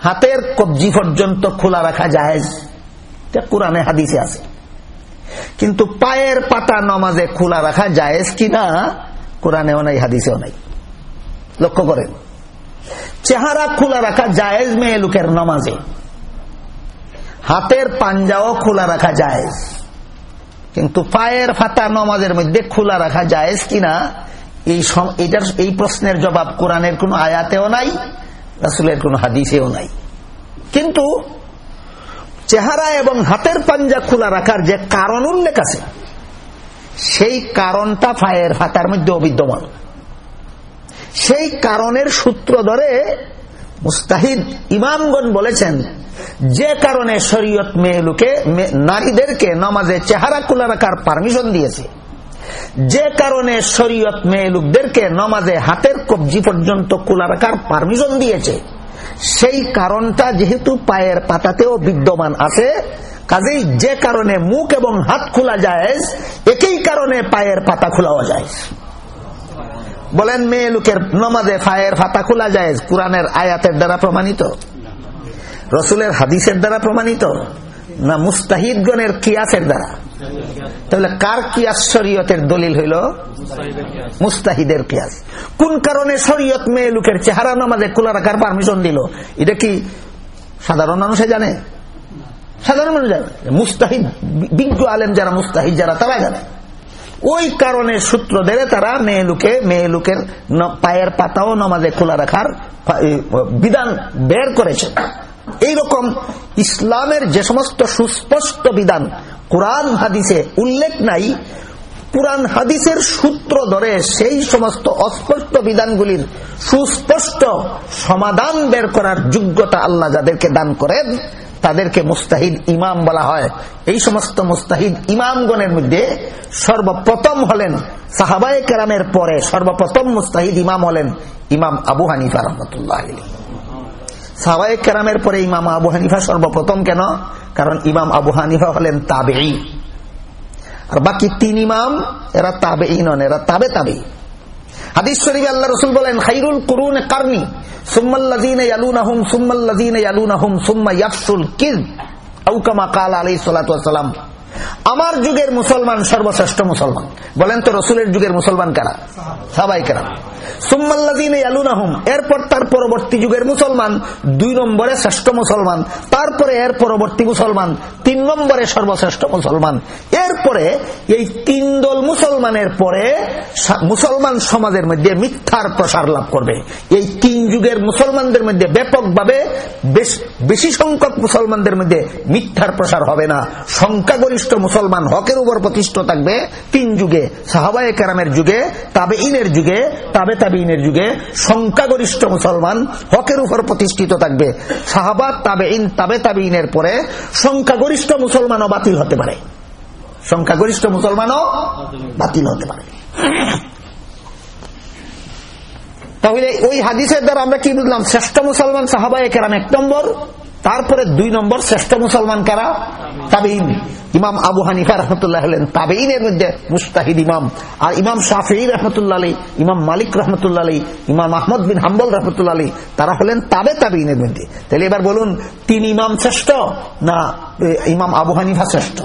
হাতের কবজি পর্যন্ত খোলা রাখা জায়েজ। কোরআনে হাদিসে আছে। কিন্তু পায়ের পাতা নমাজে খোলা রাখা জায়েজ কিনা, কোরআনেও নাই, হাদিসেও নাই। লক্ষ্য করেন। চেহারা খোলা রাখা জায়েজ মেয়ে লোকের নমাজে। হাতের পাঞ্জাও খোলা রাখা জায়েজ। কিন্তু পায়ের ফাতা নমাজের মধ্যে খোলা রাখা যায় কিনা, এই এটার এই প্রশ্নের জবাব কোরআনের কোন আয়াতেও নাই, রাসুলের কোন হাদিসেও নাই। কিন্তু চেহারা এবং হাতের পাঞ্জা খোলা রাখার যে কারণ উল্লেখ আছে, সেই কারণটা পায়ের ফাতার মধ্যে অবিদ্যমান। সেই কারণের সূত্র ধরে মুস্তাহিদ ইমামগণ বলেছেন, যে কারণে শরীয়ত মেয়ে লোকে নারীদেরকে নমাজে চেহারা খোলা রাখার পারমিশন দিয়েছে। যে কারণে শরীয়ত মেয়ে লোকদেরকে নমাজে হাতের কবজি পর্যন্ত খোলা রাখার পারমিশন দিয়েছে। সেই কারণটা যেহেতু পায়ের পাতাতেও বিদ্যমান আছে, কাজেই যে কারণে মুখ এবং হাত খোলা যায় একই কারণে পায়ের পাতা খোলাও যায় বলেন, মেয়ে লোকের নমাজে ফায়ের ফাতা খোলা যায়, কোরআনের আয়াতের দ্বারা প্রমাণিত? রসুলের হাদিসের দ্বারা প্রমাণিত? না মুস্তাহিদগণের কিয়াসের দ্বারা? তাহলে কার কিয়াস শরীয়তের দলিল হইল? মুস্তাহিদের কিয়াস। কোন কারণে শরীয়ত মেয়ে লোকের চেহারা নামাজে খোলা রাখার পারমিশন দিল? এটা কি সাধারণ মানুষে জানে? সাধারণ মানুষ জানে। মুস্তাহিদ বিজ্ঞ আলেম যারা মুস্তাহিদ, যারা তারা জানে। ওই কারণে সূত্র ধরে তারা মেয়ে লোকে মেয়ে লোকের পায়ের পাতাও নমাজে খোলা রাখার বিধান বের করেছে। এইরকম ইসলামের যে সমস্ত সুস্পষ্ট বিধান, কোরআন হাদিসে উল্লেখ নাই পুরান হাদিসের সূত্র ধরে সেই সমস্ত অস্পষ্ট বিধানগুলির সুস্পষ্ট সমাধান বের করার যোগ্যতা আল্লাহ যাদেরকে দান করেন তাদেরকে মুস্তাহিদ ইমাম বলা হয়। এই সমস্ত মুস্তাহিদ ইমামগণের মধ্যে সর্বপ্রথম হলেন সাহাবায় কেরামের পরে সর্বপ্রথম মুস্তাহিদ ইমাম হলেন ইমাম আবু হানিফা রহমতুল্লাহ সাহাবায় কেরামের পরে ইমাম আবু হানিফা সর্বপ্রথম কেন? কারণ ইমাম আবু হানিফা হলেন তাবেই আর বাকি তিন ইমাম, এরা তাবে নন, এরা তাবে তাবে হাদিস শরীফ আল্লাহ রসুল বলেন, খাইরুল করুন কারনি, সুম্মাল্লাযীনা ইয়ালুনাহুম সুম্মাল্লাযীনা ইয়ালুনাহুম, সুম্মা ইয়াফসুল কিয আউকামা কাল আলাইহিস সালাম আমার যুগের মুসলমান সর্বশ্রেষ্ঠ মুসলমান। বলেন তো রসুলের যুগের মুসলমান কারা? সবাই কারা এরপর তার পরবর্তী যুগের মুসলমান, দুই নম্বরে শ্রেষ্ঠ মুসলমান, তারপরে এর পরবর্তী মুসলমান, তিন নম্বরে সর্বশ্রেষ্ঠ মুসলমান। এরপরে এই তিন দল মুসলমানের পরে মুসলমান সমাজের মধ্যে মিথ্যার প্রসার লাভ করবে। এই তিন যুগের মুসলমানদের মধ্যে ব্যাপকভাবে বেশি সংখ্যক মুসলমানদের মধ্যে মিথ্যার প্রসার হবে না। সংখ্যাগরিষ্ঠ মুসলমান হকের উপর প্রতিষ্ঠিত থাকবে তিন যুগে। সাহাবায় কেরামের যুগে তাবে ইনের যুগে, তাবে তাবিনের যুগে সংখ্যাগরিষ্ঠ মুসলমান হকের উপর প্রতিষ্ঠিত থাকবে। সাহাবাদ তাবে ইন তাবে তাবিনের পরে সংখ্যাগরিষ্ঠ মুসলমানও বাতিল হতে পারে। সংখ্যাগরিষ্ঠ মুসলমানও বাতিল হতে পারে। তাহলে ওই হাদিসের দ্বারা আমরা কি বুঝলাম? শ্রেষ্ঠ মুসলমান সাহাবায় কেরাম এক নম্বর তারপরে দুই নম্বর শ্রেষ্ঠ মুসলমান কারা? তাবেইন ইমাম আবু হানিফা রহমতুল্লাহ হলেন তাবেইনের মধ্যে মুস্তাহিদ ইমাম। আর ইমাম শাফি রহমতুল্লাহ আলী ইমাম মালিক রহমতুল্লাহ আলী ইমাম আহমদ বিন হাম্বল রহমতুল্লাহ আলী তারা হলেন তাবে তাবেইনের মধ্যে। তাহলে এবার বলুন, তিন ইমাম শ্রেষ্ঠ না ইমাম আবু হানিফা শ্রেষ্ঠ?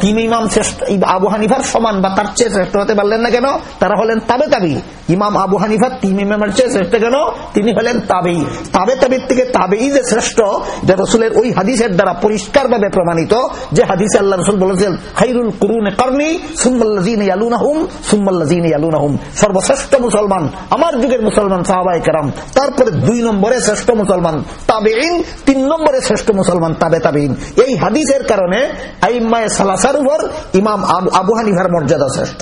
তিন ইমাম শ্রেষ্ঠ আবু হানিফার সমান বা তার চেয়ে শ্রেষ্ঠ হতে পারলেন না কেন? তারা হলেন তাবে তাবি ইমাম আবু হানিফা তিন ইমামের চেয়ে শ্রেষ্ঠ কেন? তিনি হলেন তাবেই তাবে তাবির থেকে তাবেই যে শ্রেষ্ঠ যে রসুলের ওই হাদিসের দ্বারা পরিষ্কার ভাবে প্রমাণিত যে হাদিসে আল্লাহ রসুল বলেছেন, খাইরুল কুরুন কর্মী সর্বশ্রেষ্ঠ মুসলমান, আমার যুগের মুসলমান সাহাবাই কেরাম, তারপরে দুই নম্বরে শ্রেষ্ঠ মুসলমান তাবে তিন নম্বরে শ্রেষ্ঠ মুসলমান তাবে তাবিন এই হাদিসের কারণে আইম্মায় সালাসার উপর ইমাম আবু হানিফার মর্যাদা শ্রেষ্ঠ।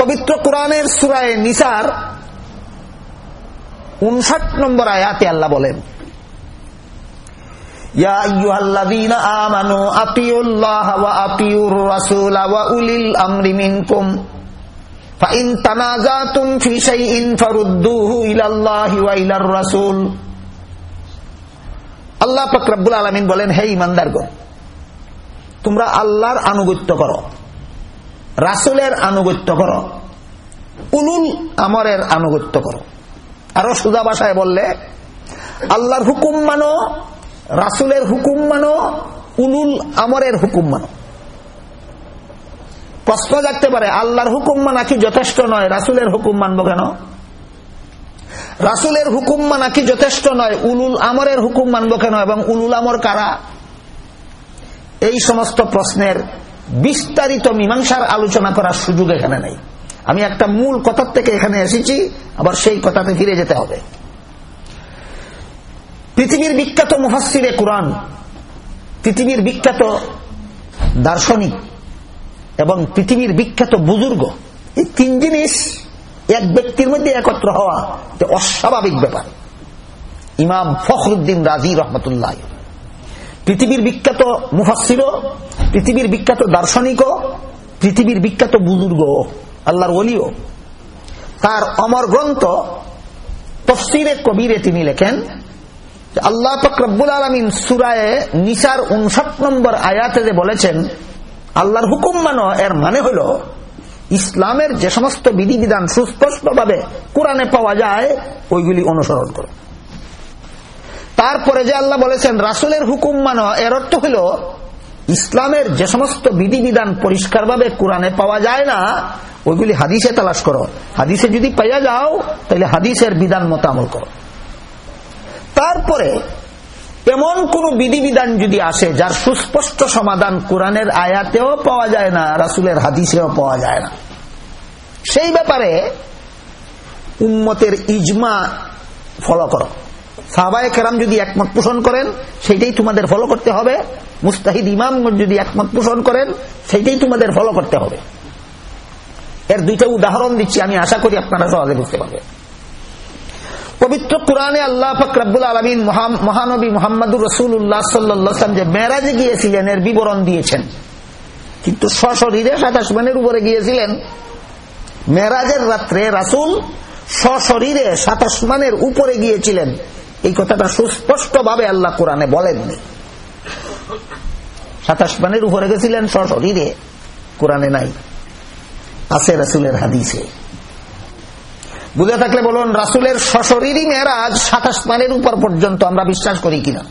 পবিত্র কোরআনের সুরায় নিসার উনষাট নম্বর আয়াতে আল্লাহ বলেন আল্লাহ ফকরাবুল আলমিন বলেন, হে ইমানদার গো তোমরা আল্লাহর আনুগত্য করো, রাসুলের আনুগত্য করো, উলুল আমরের আনুগত্য করো। আরও সুদা ভাষায় বললে, আল্লাহর হুকুম মানো, রাসুলের হুকুম মানো, উলুল আমরের হুকুম মানো। প্রশ্ন জাগতে পারে, আল্লাহর হুকুম মানা কি যথেষ্ট নয়, রাসুলের হুকুম মানবো কেন? রাসুলের হুকুম মানা কি যথেষ্ট নয়, উলুল আমরের হুকুম মানব কেন এবং উলুল আমর কারা? এই সমস্ত প্রশ্নের বিস্তারিত মীমাংসার আলোচনা করার সুযোগ এখানে নেই। আমি একটা মূল কথার থেকে এখানে এসেছি, আবার সেই কথাতে ফিরে যেতে হবে। পৃথিবীর বিখ্যাত মুহাসিরে কোরআন, পৃথিবীর বিখ্যাত দার্শনিক এবং পৃথিবীর বিখ্যাত বুজুর্গ, এই তিন জিনিস এক ব্যক্তির মধ্যে একত্র হওয়া অস্বাভাবিক ব্যাপার। ইমাম ফখরুদ্দিন রাজি রহমতুল্লাহ। পৃথিবীর বিখ্যাত মুফাসির পৃথিবীর বিখ্যাত দার্শনিক পৃথিবীর বিখ্যাত বুজুর্গ আল্লাহর ওলিও। তার অমর গ্রন্থ তফসিরে কবিরে তিনি লেখেন আল্লাহ ফকরবুল আলমিন সুরায় নিসার উনষাট নম্বর আয়াতে যে বলেছেন, আল্লাহর হুকুম মানো, এর মানে হল ইসলামের যে সমস্ত বিধিবিধান সুস্পষ্টভাবে কোরআনে পাওয়া যায়, ওইগুলি অনুসরণ করো। তারপরে যে আল্লাহ বলেছেন, রাসুলের হুকুম মানো, এর অর্থ হল ইসলামের যে সমস্ত বিধিবিধান পরিষ্কারভাবে কোরআনে পাওয়া যায় না ওইগুলি হাদিসে তালাশ করো। হাদিসে যদি পাইয়া যাও তাহলে হাদিসের বিধান মতো আমল করো। তারপরে এমন কোন বিধিবিধান যদি আসে, যার সুস্পষ্ট সমাধান কোরআনের আয়াতেও পাওয়া যায় না, রাসুলের হাদিসেও পাওয়া যায় না। সেই ব্যাপারে উম্মতের ইজমা ফলো করো। সাহবায় কেরাম যদি একমত পোষণ করেন, সেইটাই তোমাদের ফলো করতে হবে। মুস্তাহিদ ইমাম যদি একমত পোষণ করেন, সেইটাই তোমাদের ফলো করতে হবে। এর দুইটা উদাহরণ দিচ্ছি, আমি আশা করি আপনারা সহজে বুঝতে পারবেন। পবিত্র কোরআনে আল্লাহ আলমিন মহানবী মোহাম্মদুর সাল্লাম যে গিয়েছিলেন, এর বিবরণ দিয়েছেন। কিন্তু সশরীরে উপরে গিয়েছিলেন। মেরাজের রাত্রে রাসুল সশরীরে সাতাশ মানের উপরে গিয়েছিলেন। এই কথাটা সুস্পষ্ট ভাবে আল্লাহ কোরআনে বলেননি সাতাশ মানের উপরে গেছিলেন, সশরীরে। কোরআনে নাই। আছে রাসুলের হাদিসে। বুঝে থাকলে বলুন, রাসুলের সশরীরই মেয়েরাজ সাতাশ মানের উপর পর্যন্ত আমরা বিশ্বাস করি কিনা?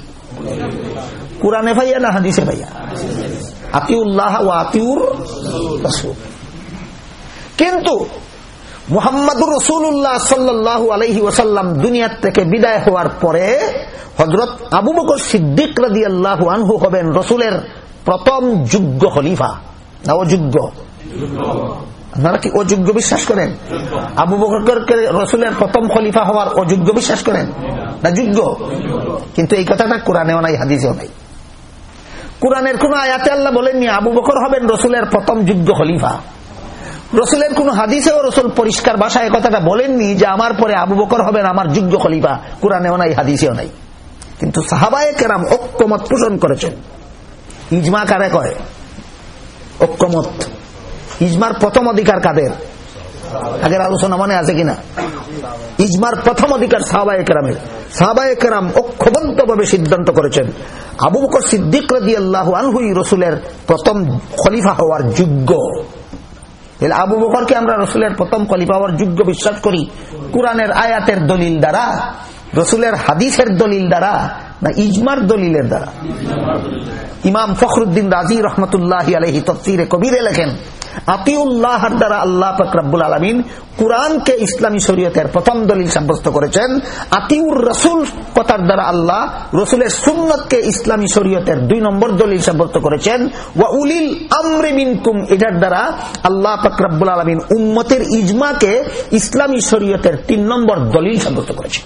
কোরআনে ভাইয়া না হাদিসে ভাইয়া? আতিউল্লাহ ও আতিউর রাসুল। কিন্তু মোহাম্মদুর রসুল্লাহ সাল্লাহ আলহি ওসাল্লাম দুনিয়ার থেকে বিদায় হওয়ার পরে হজরত আবু বকর সিদ্দিক রাদি আল্লাহ আনহু হবেন রসুলের প্রথম যোগ্য খলিফা। না অযোগ্য আপনারা কি অযোগ্য বিশ্বাস করেন? আবু বকরকে রসুলের প্রথম খলিফা হওয়ার অযোগ্য বিশ্বাস করেন? না যোগ্য? কিন্তু এই কথাটা কোরআনেও নাই, হাদিসেও নাই। কোরআনের কোন আয়াতে আল্লাহ বলেননি, আবু বকর হবেন রসুলের প্রথম যোগ্য খলিফা। রসুলের কোন হাদিসেও রসুল পরিষ্কার ভাষায় কথাটা বলেননি যে আমার পরে আবু বকর হবেন আমার যোগ্য খলিফা। কোরআনেও নাই, হাদিসেও নাই। কিন্তু সাহাবায় কেরাম ঐক্যমত পোষণ করেছেন। ইজমা কারে কয়? ঐক্যমত। ইজমার প্রথম অধিকার কাদের? আগের আলোচনা মনে আছে কিনা? ইজমার প্রথম অধিকার সাহাবা একরামের সাহাবা একরাম ঐক্যবদ্ধ ভাবে সিদ্ধান্ত করেছেন। আবু বকর সিদ্দিক রাজি আল্লাহ আনহুই রসুলের প্রথম খলিফা হওয়ার যোগ্য। আবু বকরকে আমরা রসুলের প্রথম খলিফা হওয়ার যোগ্য বিশ্বাস করি। কোরআনের আয়াতের দলিল দ্বারা রসুলের হাদিসের দলিল দ্বারা না ইজমার দলিলের দ্বারা। ইমাম ফখরুদ্দিন রাজি রহমতুল্লাহ আলহি তফসিরে কবিরে লেখেন, আতিউল্লাহর দ্বারা আল্লাহ ফকরাবুল আলমিন কোরআনকে ইসলামী শরীয়তের প্রথম দলিল সাব্যস্ত করেছেন, আতিউর রসুল কথার দ্বারা আল্লাহ রসুলের সুন্নতকে ইসলামী শরীয়তের দুই নম্বর দলিল সাব্যস্ত করেছেন, ওয়া উলিল আমরে মিনকুম, এটার দ্বারা আল্লাহ ফকরাবুল আলমিন উম্মতের ইজমাকে ইসলামী শরীয়তের তিন নম্বর দলিল সাব্যস্ত করেছেন।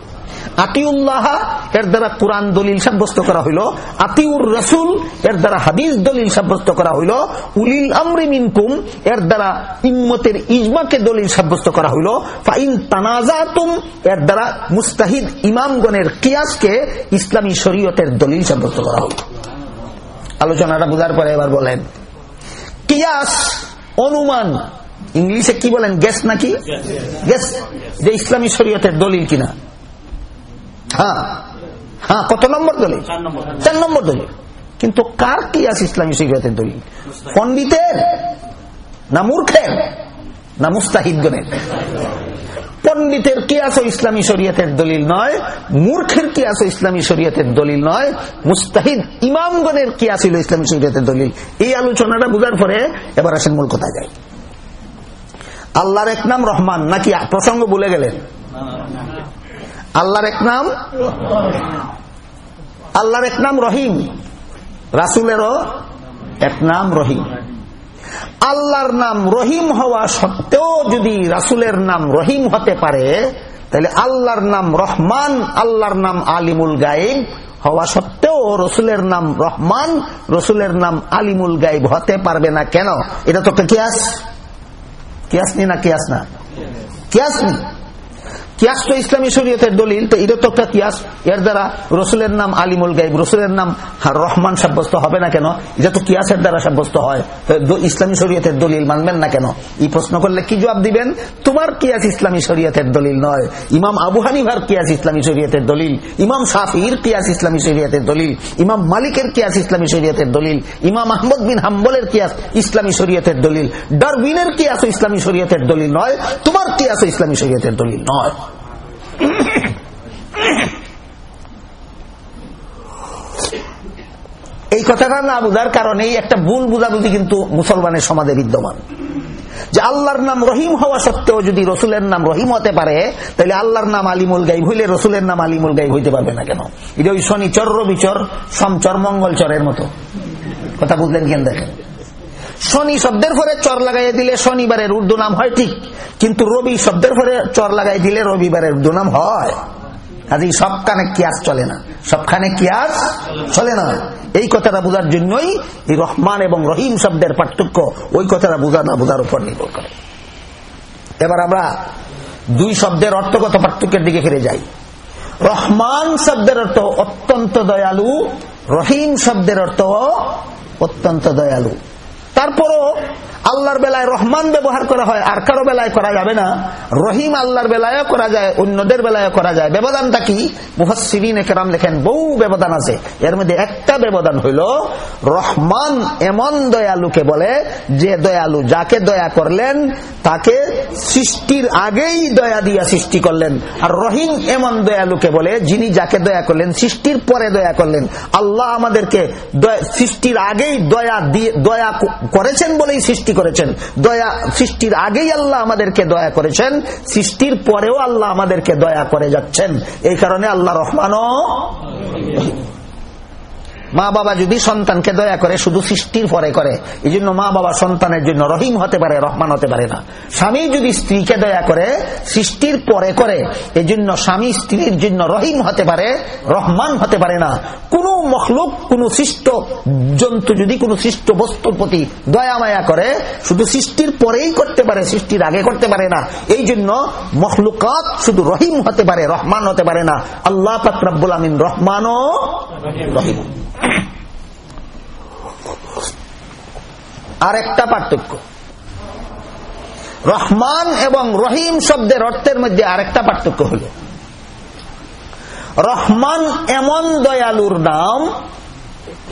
আতিউল্লাহ এর দ্বারা কোরআন দলিল সাব্যস্ত করা হইল। আতিউর রসুল এর দ্বারা হাদিস দলিল সাব্যস্ত করা হইল। উলিল আমরি মিনকুম এর দ্বারা ইম্মতের ইজমাকে দলিল সাব্যস্ত করা হইল। ফাইন তানাজাতুম এর দ্বারা মুস্তাহিদ ইমামগণের কিয়াসকে ইসলামী শরীয়তের দলিল সাব্যস্ত করা হইল। আলোচনাটা বোঝার পরে এবার বলেন কিয়াস অনুমান ইংলিশে কি বলেন গ্যাস নাকি? গ্যাস যে ইসলামী শরীয়তের দলিল কিনা। হ্যাঁ হ্যাঁ কত নম্বর দলিল? চার নম্বর দলিল। কিন্তু কার কি আছে ইসলামী শরীয়তের দলিল? পন্ডিতের না মূর্খের? না মুস্তাহিদগণের? পণ্ডিতের কিয়াস ও ইসলামী শরীয়তের দলিল নয়? মূর্খের কিয়াস ও ইসলামী শরীয়তের দলিল নয়? মুস্তাহিদ ইমামগণের কিয়াস আসিল ইসলামী শরীয়তের দলিল? এই আলোচনাটা বুঝার পরে এবার আসেন মূল কথায় যায় আল্লাহর এক নাম রহমান নাকি প্রসঙ্গ বলে গেলেন? আল্লাহর এক নাম? আল্লাহর এক নাম রহিম। রাসুলেরও এক নাম রহিম। আল্লাহর নাম রহিম হওয়া সত্ত্বেও যদি রাসুলের নাম রহিম হতে পারে, তাহলে আল্লাহর নাম রহমান, আল্লাহর নাম আলিমুল গাইব হওয়া সত্ত্বেও রসুলের নাম রহমান, রসুলের নাম আলিমুল গাইব হতে পারবে না কেন? এটা তো একটা কিয়াস। কিয়াস নি না কিয়াস না? কিয়াস নি? কিয়াস তো ইসলামী শরীয়তের দলিল, তো এটা তো একটা কিয়াস। এর দ্বারা রসুলের নাম আলিমুল গাইব রসুলের নাম রহমান সাব্যস্ত হবে না কেন? এটা তো কিয়াসের দ্বারা সাব্যস্ত হয়। ইসলামী শরীয়তের দলিল মানবেন না কেন? এই প্রশ্ন করলে কি জবাব দিবেন? তোমার কিয়াস ইসলামী শরীয়তের দলিল নয়। ইমাম আবু হানিভার কিয়াস ইসলামী শরীয়তের দলিল, ইমাম শাফির কিয়াস ইসলামী শরীয়তের দলিল, ইমাম মালিকের কিয়াস ইসলামী শরীয়তের দলিল, ইমাম আহমদ বিন হাম্বলের কিয়াস ইসলামী শরীয়তের দলিল ডারবিনের কিয়াস ইসলামী শরীয়তের দলিল নয়। তোমার কিয়াস ইসলামী শরীয়তের দলিল নয়। এই কথাটা না বোঝার কারণেই একটা ভুল বুঝাবুঝি কিন্তু মুসলমানের সমাজে বিদ্যমান। যে আল্লাহর নাম রহিম হওয়া সত্ত্বেও যদি রসুলের নাম রহিম হতে পারে, তাহলে আল্লাহর নাম আলিমুল গাইব হইলে রসুলের নাম আলিমুল গাইব হইতে পারবে না কেন? এটা ওই শনিচর রবিচর, সমচর মঙ্গলচরের মতো। কথা বুঝলেন কেন দেখেন? শনি শব্দের পরে চর লাগাই দিলে শনিবারের উর্দু নাম হয় ঠিক। কিন্তু রবি শব্দের পরে চর লাগাই দিলে রবিবারের উর্দু নাম হয়। কাজে সবখানে কিয়াস চলে না। সবখানে কিয়াস চলে না। এই কথাটা বোঝার জন্যই এই রহমান এবং রহিম শব্দের পার্থক্য ওই কথাটা বোঝা না, বোঝার উপর নির্ভর করে। এবার আমরা দুই শব্দের অর্থগত পার্থক্যের দিকে ফিরে যাই। রহমান শব্দের অর্থ অত্যন্ত দয়ালু, রহিম শব্দের অর্থ অত্যন্ত দয়ালু। তারপরও আল্লাহর বেলায় রহমান ব্যবহার করা হয়, আর কারও বেলায় করা যাবে না। রহিম আল্লাহর বেলায় করা যায়, অন্যদের বেলায় করা যায়। ব্যবধানটা কি? মুহসিন একরাম লেখেন, বহু ব্যবধান আছে। এর মধ্যে একটা ব্যবধান হইল, রহমান এমন দয়ালুকে বলে যে দয়ালু যাকে দয়া করলেন, তাকে সৃষ্টির আগেই দয়া দিয়া সৃষ্টি করলেন। আর রহিম এমন দয়ালুকে বলে যিনি যাকে দয়া করলেন, সৃষ্টির পরে দয়া করলেন। আল্লাহ আমাদেরকে সৃষ্টির আগেই দয়া দিয়ে দয়া করেছেন বলেই সৃষ্টি করেছেন। দয়া সৃষ্টির আগেই আল্লাহ আমাদেরকে দয়া করেছেন, সৃষ্টির পরেও আল্লাহ আমাদেরকে দয়া করে যাচ্ছেন। এই কারণে আল্লাহ রহমানও মা বাবা যদি সন্তানকে দয়া করে শুধু সৃষ্টির পরে করে এই জন্য মা বাবা সন্তানের জন্য রহিম হতে পারে, রহমান হতে পারে না। স্বামী যদি স্ত্রীকে দয়া করে সৃষ্টির পরে করে এই জন্য স্বামী স্ত্রীর জন্য রহিম হতে পারে, রহমান হতে পারে না। কোন মখলুক, কোন সৃষ্ট জন্তু যদি কোন সৃষ্ট বস্তুর প্রতি দয়া মায়া করে, শুধু সৃষ্টির পরেই করতে পারে, সৃষ্টির আগে করতে পারে না। এই জন্য মখলুকাত শুধু রহিম হতে পারে, রহমান হতে পারে না। আল্লাহ ফাকরাবুল আমিন রহমানও রহিম। আর একটা পার্থক্য। রহমান এবং রহিম শব্দের অর্থের মধ্যে আরেকটা পার্থক্য হল, রহমান এমন দয়ালুর নাম,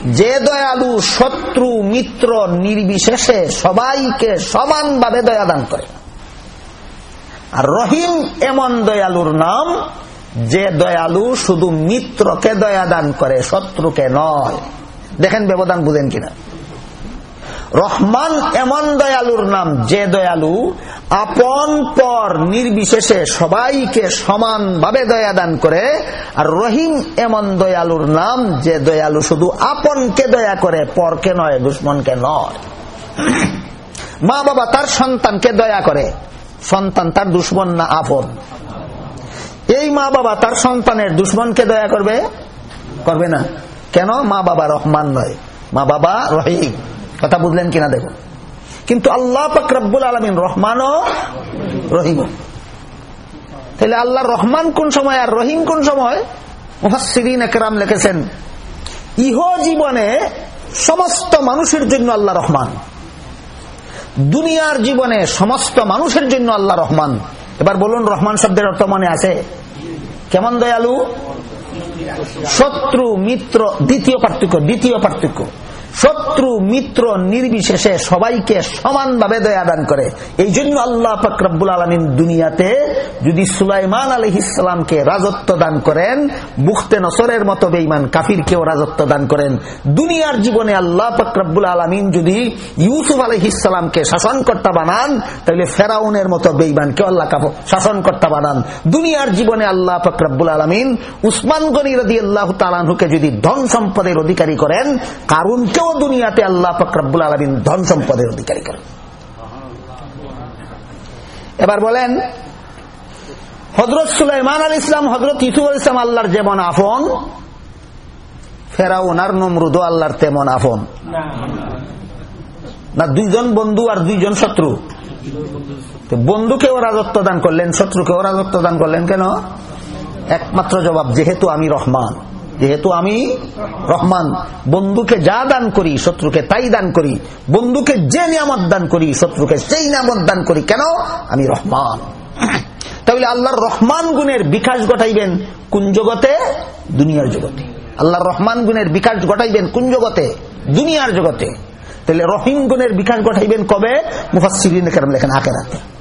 যে দয়ালু শত্রু, মিত্র, নির্বিশেষে সবাইকে সমানভাবে দয়াদান করে। আর রহিম এমন দয়ালুর নাম যে দয়ালু শুধু মিত্রকে দয়াদান করে, শত্রুকে নয়। দেখেন ব্যবধান বুঝেন কিনা। রহমান এমন দয়ালুর নাম, যে দয়ালু আপন পর নির্বিশেষে সবাইকে সমানভাবে দয়াদান করে, আর রহিম এমন দয়ালুর নাম, যে দয়ালু শুধু আপনকে দয়া করে, পরকে নয়, দুশ্মনকে নয়। মা বাবা তার সন্তানকে দয়া করে। সন্তান তার দুশ্মন না, আপন। এই মা বাবা তার সন্তানের দুশ্মনকে দয়া করবে? করবে না। কেন? মা বাবা রহমান নয়। মা বাবা রহিম। কথা বুঝলেন কিনা দেখুন। কিন্তু আল্লাহ পাকরাবুল আলমিন রহমানও রহিম তাহলে আল্লাহ রহমান কোন সময় আর রহিম কোন সময়? একরাম লিখেছেন, ইহ জীবনে সমস্ত মানুষের জন্য আল্লাহ রহমান। দুনিয়ার জীবনে সমস্ত মানুষের জন্য আল্লাহ রহমান। এবার বলুন, রহমান শব্দের অর্থ মনে আছে? কেমন দয়ালু? শত্রু, মিত্র, দ্বিতীয় পার্থক্য দ্বিতীয় পার্থক্য। শত্রু, মিত্র, নির্বিশেষে সবাইকে সমানভাবে দয়া দান করে। এই জন্য আল্লাহ ফকরাবুল আলমিন দুনিয়াতে যদি সুলাইমান আলহ ইসলামকে রাজত্ব দান করেন, বুখতে নসরের মতো বেইমান কাফিরকেও রাজত্ব দান করেন। দুনিয়ার জীবনে আল্লাহ ফকরাবুল আলমিন যদি ইউসুফ আলহ ইসলামকে শাসনকর্তা বানান, তাহলে ফেরাউনের মতো বেইমানকে আল্লাহ শাসনকর্তা বানান। দুনিয়ার জীবনে আল্লাহ ফকরাবুল আলমিন উসমান গনি রদি আল্লাহ তালানহুকে যদি ধন সম্পদের অধিকারী করেন কারণকেও দুনিয়াতে আল্লাহ ফকরাবুল আলমিন ধন সম্পদের অধিকারী করেন। এবার বলেন হজরত সুলাইমান আল ইসলাম হজরত ইসুফ আল ইসলাম আল্লাহর যেমন আফন ফেরাউন আর নমরুদ আল্লাহর তেমন আফন না, দুইজন বন্ধু আর দুইজন শত্রু। বন্ধুকেও রাজত্ব দান করলেন, শত্রুকেও রাজত্ব দান করলেন কেন? একমাত্র জবাব, যেহেতু আমি রহমান। যেহেতু আমি রহমান, বন্ধুকে যা দান করি শত্রুকে তাই দান করি, বন্ধুকে যে নিয়ামত দান করি শত্রুকে সেই নিয়ামত দান করি, কেন? আমি রহমান। তাহলে আল্লাহর রহমান গুণের বিকাশ ঘটাইবেন কোন জগতে? দুনিয়ার জগতে। আল্লাহর রহমান গুণের বিকাশ ঘটাইবেন কোন জগতে? দুনিয়ার জগতে। তাহলে রহিম গুণের বিকাশ ঘটাইবেন কবে? মুফাসিরিন লেখেন আখেরাতে।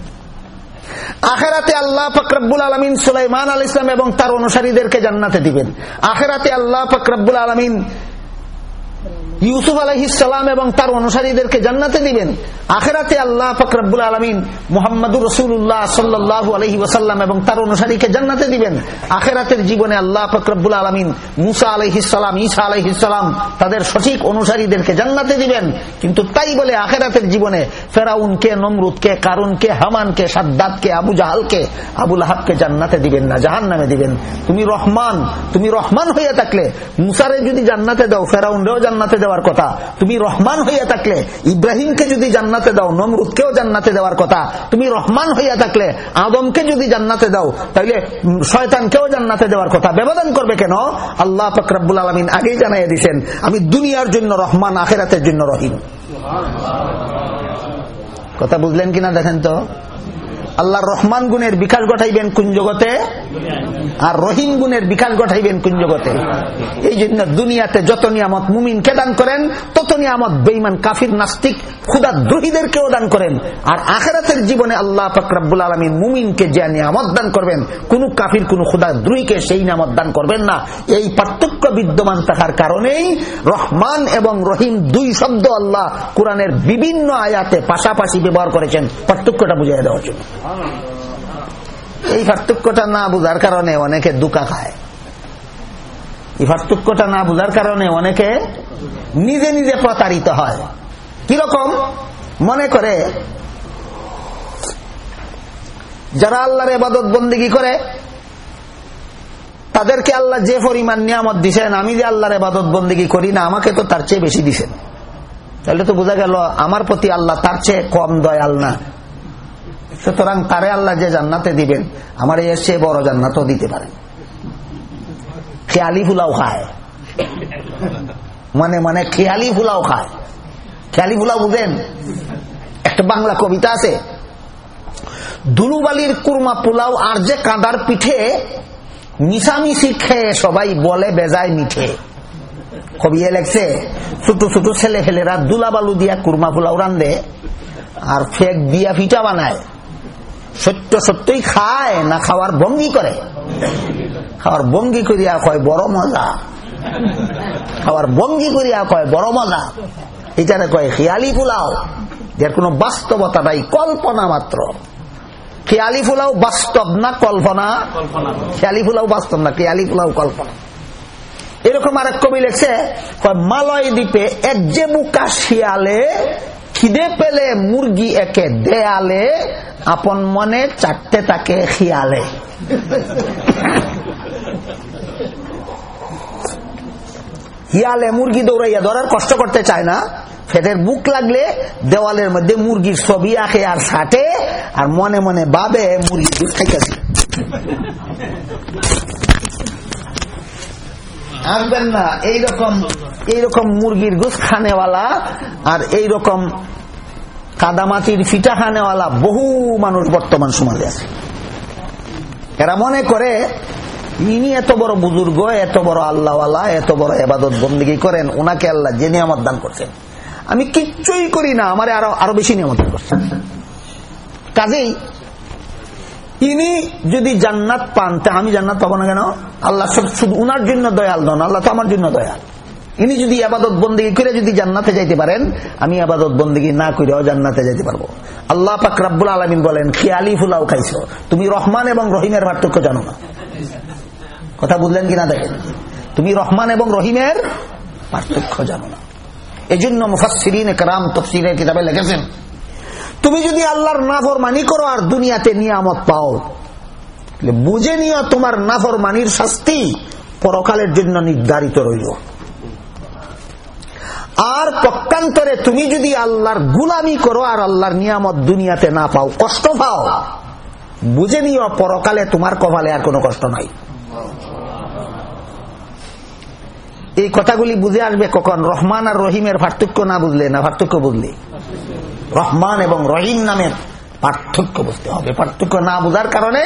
আখেরাতে আল্লাহ ফকরাবুল আলমিন সুলাইমান আল ইসলাম এবং তার অনুসারীদেরকে জান্নাতে দিবেন। আখেরাতে আল্লাহ ফকরাবুল আলমিন ইউসুফ আলহিসাম এবং তার অনুসারীদেরকে জান্নাতে দিবেন। আখেরাতে আল্লাহ ফকরাবুল আলমিন মোহাম্মদুর রসুল্লাহ সাল্লাহ আলহি ওসাল্লাম এবং তার অনুসারীকে জান্নাতে দিবেন। আখেরাতের জীবনে আল্লাহ ফকরাবুল আলমিন মুসা আলহিসাম ঈসা আলহিসাম তাদের সঠিক অনুসারীদেরকে জান্নাতে দিবেন। কিন্তু তাই বলে আখেরাতের জীবনে ফেরাউনকে নমরুদকে কারুনকে হামানকে সাদ্দাতকে আবু জাহালকে আবুল আহাবকে জান্নাতে দিবেন না জাহান নামে দিবেন। তুমি রহমান তুমি রহমান হইয়া থাকলে মুসারে যদি জান্নাতে দাও, ফেরাউনরেও জান্নাতে দেওয়ার কথা। তুমি রহমান হইয়া থাকলে, ইব্রাহিমকে যদি জান্নাতে দাও, নমরুদকেও জান্নাতে দেওয়ার কথা। তুমি রহমান হইয়া থাকলে, আদমকে যদি জান্নাতে দাও তাহলে শয়তানকেও জান্নাতে দেওয়ার কথা। ব্যবধান করবে কেন? আল্লাহ ফকরাবুল আলমিন আগেই জানাই দিচ্ছেন আমি দুনিয়ার জন্য রহমান, আখেরাতের জন্য রহিম। কথা বুঝলেন কিনা দেখেন তো? আল্লাহ রহমান গুণের বিকাশ ঘটাইবেন কোন জগতে? আর রহিম গুণের বিকাশ ঘটাইবেন কোন জগতে? এই জন্য দুনিয়াতে যত নিয়ামত মুমিনকে দান করেন, তত নিয়ামত বেইমান কাফির, নাস্তিক, খুদা দ্রোহীদেরকেও দান করেন। আর আখেরাতের জীবনে আল্লাহ ফকরাবুল আলমিন মুমিনকে যে নিয়ামত দান করবেন, কোন কাফির, কোন খুদা দ্রোহীকে সেই নিয়ামত দান করবেন না। এই পার্থক্য বিদ্যমান থাকার কারণেই রহমান এবং রহিম দুই শব্দ আল্লাহ কোরআনের বিভিন্ন আয়াতে পাশাপাশি ব্যবহার করেছেন। পার্থক্যটা বুঝিয়ে দেওয়ার জন্য। এই পার্থক্যটা না বুঝার কারণে অনেকে দুকা খায়। এই পার্থক্যটা না বুঝার কারণে অনেকে নিজে নিজে প্রতারিত হয়। কীরকম? মনে করে, যারা আল্লাহর এবাদত বন্দিগি করে, তাদেরকে আল্লাহ যে পরিমাণ নিয়ামত দিছেন, আমি যে আল্লাহর এবাদত বন্দিগি করি না, আমাকে তো তার চেয়ে বেশি দিছেন। তাহলে তো বোঝা গেল, আমার প্রতি আল্লাহ তার চেয়ে কম দয়াল না। সুতরাং তারে আল্লাহ যে জান্নাতে দিবেন, আমার এর বড় জান্নাতও দিতে পারেন খেয়ালি ফুলাও খায়। মানে মানে খেয়ালি ফুলাও খায়। খেয়ালি ফুলাও বুঝেন? একটা বাংলা কবিতা আছে দুলুবালির কুরমা পোলাও আর যে কাদার পিঠে, মিশামিশি খেয়ে সবাই বলে বেজায় মিঠে। কবি লেগছে ছোট ছোট ছেলে ফেলেরা দুলাবালু দিয়া কুরমা পোলাও রান্ধে আর ফেক দিয়া ফিটা বানায়। সত্য সত্যই খায় না খাওয়ার ভঙ্গি করে? খাওয়ার ভঙ্গি করিয়া কয়, বড় মজা। খাওয়ার ভঙ্গি করিয়া কয়, বড় মজা। এটারে কয়, খেয়ালি ফুলাও যার কোন বাস্তবতা নাই, কল্পনা মাত্র। খেয়ালি ফুলাও বাস্তব না কল্পনা? খেয়ালি ফুলাও বাস্তব না, খেয়ালি ফুলাও কল্পনা। এরকম আরেক কবি লেখছে মালয় দ্বীপে এক যে বুকা শিয়ালে খিদে পেলে মুরগি একে দেয়ালে, আপন মনে চারটে তাকে খিয়ালে। হিয়ালে মুরগি দৌড়াইয়া ধরার কষ্ট করতে চায় না। ফেটের বুক লাগলে দেওয়ালের মধ্যে মুরগির ছবি আঁকে আর সাটে আর মনে মনে বাবে মুরগি খাইতেছে। আসবেন না। এইরকম এইরকম মুরগির গুস খানেওয়ালা আর এইরকম কাদামাটির ফিটা খানেওয়ালা বহু মানুষ বর্তমান সমাজে আছে। এরা মনে করে, ইনি এত বড় বুজুর্গ, এত বড় আল্লাহওয়ালা, এত বড় এবাদত বন্দী করেন, ওনাকে আল্লাহ যে নিয়ামত দান করছেন। আমি কিচ্ছুই করি না, আমার আরও আরও বেশি নিয়ামত করছেন। কাজেই ইনি যদি জান্নাত পান, তা আমি জান্নাত পাবো না কেন? আল্লাহ শুধু উনার জন্য দয়াল নন আল্লাহ তো আমার জন্য দয়াল। ইনি যদি আবাদত বন্দিগি করে যদি জান্নাতে যাইতে পারেন, আমি আবাদত বন্দিগি না করেও জান্নাতে যাইতে পারব। আল্লাহ পাক রাব্বুল আলমিন বলেন খেয়ালি ফুলাও খাইছো, তুমি রহমান এবং রহিমের পার্থক্য জানো না। কথা বুঝলেন কিনা দেখেন? তুমি রহমান এবং রহিমের পার্থক্য জানো না। এই জন্য মুফাসিরিন একরাম তফসিরের কিতাবে লিখেছেন তুমি যদি আল্লাহর নাফর মানি করো আর দুনিয়াতে নিয়ামত পাও বুঝে নিও তোমার নাফর মানির শাস্তি পরকালের জন্য নির্ধারিত রইল। আর পক্ষান্তরে তুমি যদি আল্লাহর গুলামি করো আর আল্লাহর নিয়ামত দুনিয়াতে না পাও, কষ্ট পাও, বুঝে নিও পরকালে তোমার কপালে আর কোনো কষ্ট নাই। এই কথাগুলি বুঝে আসবে কখন? রহমান আর রহিমের পার্থক্য না বুঝলে? না পার্থক্য বুঝলে? রহমান এবং রহিম নামের পার্থক্য বুঝতে হবে। পার্থক্য না বোঝার কারণে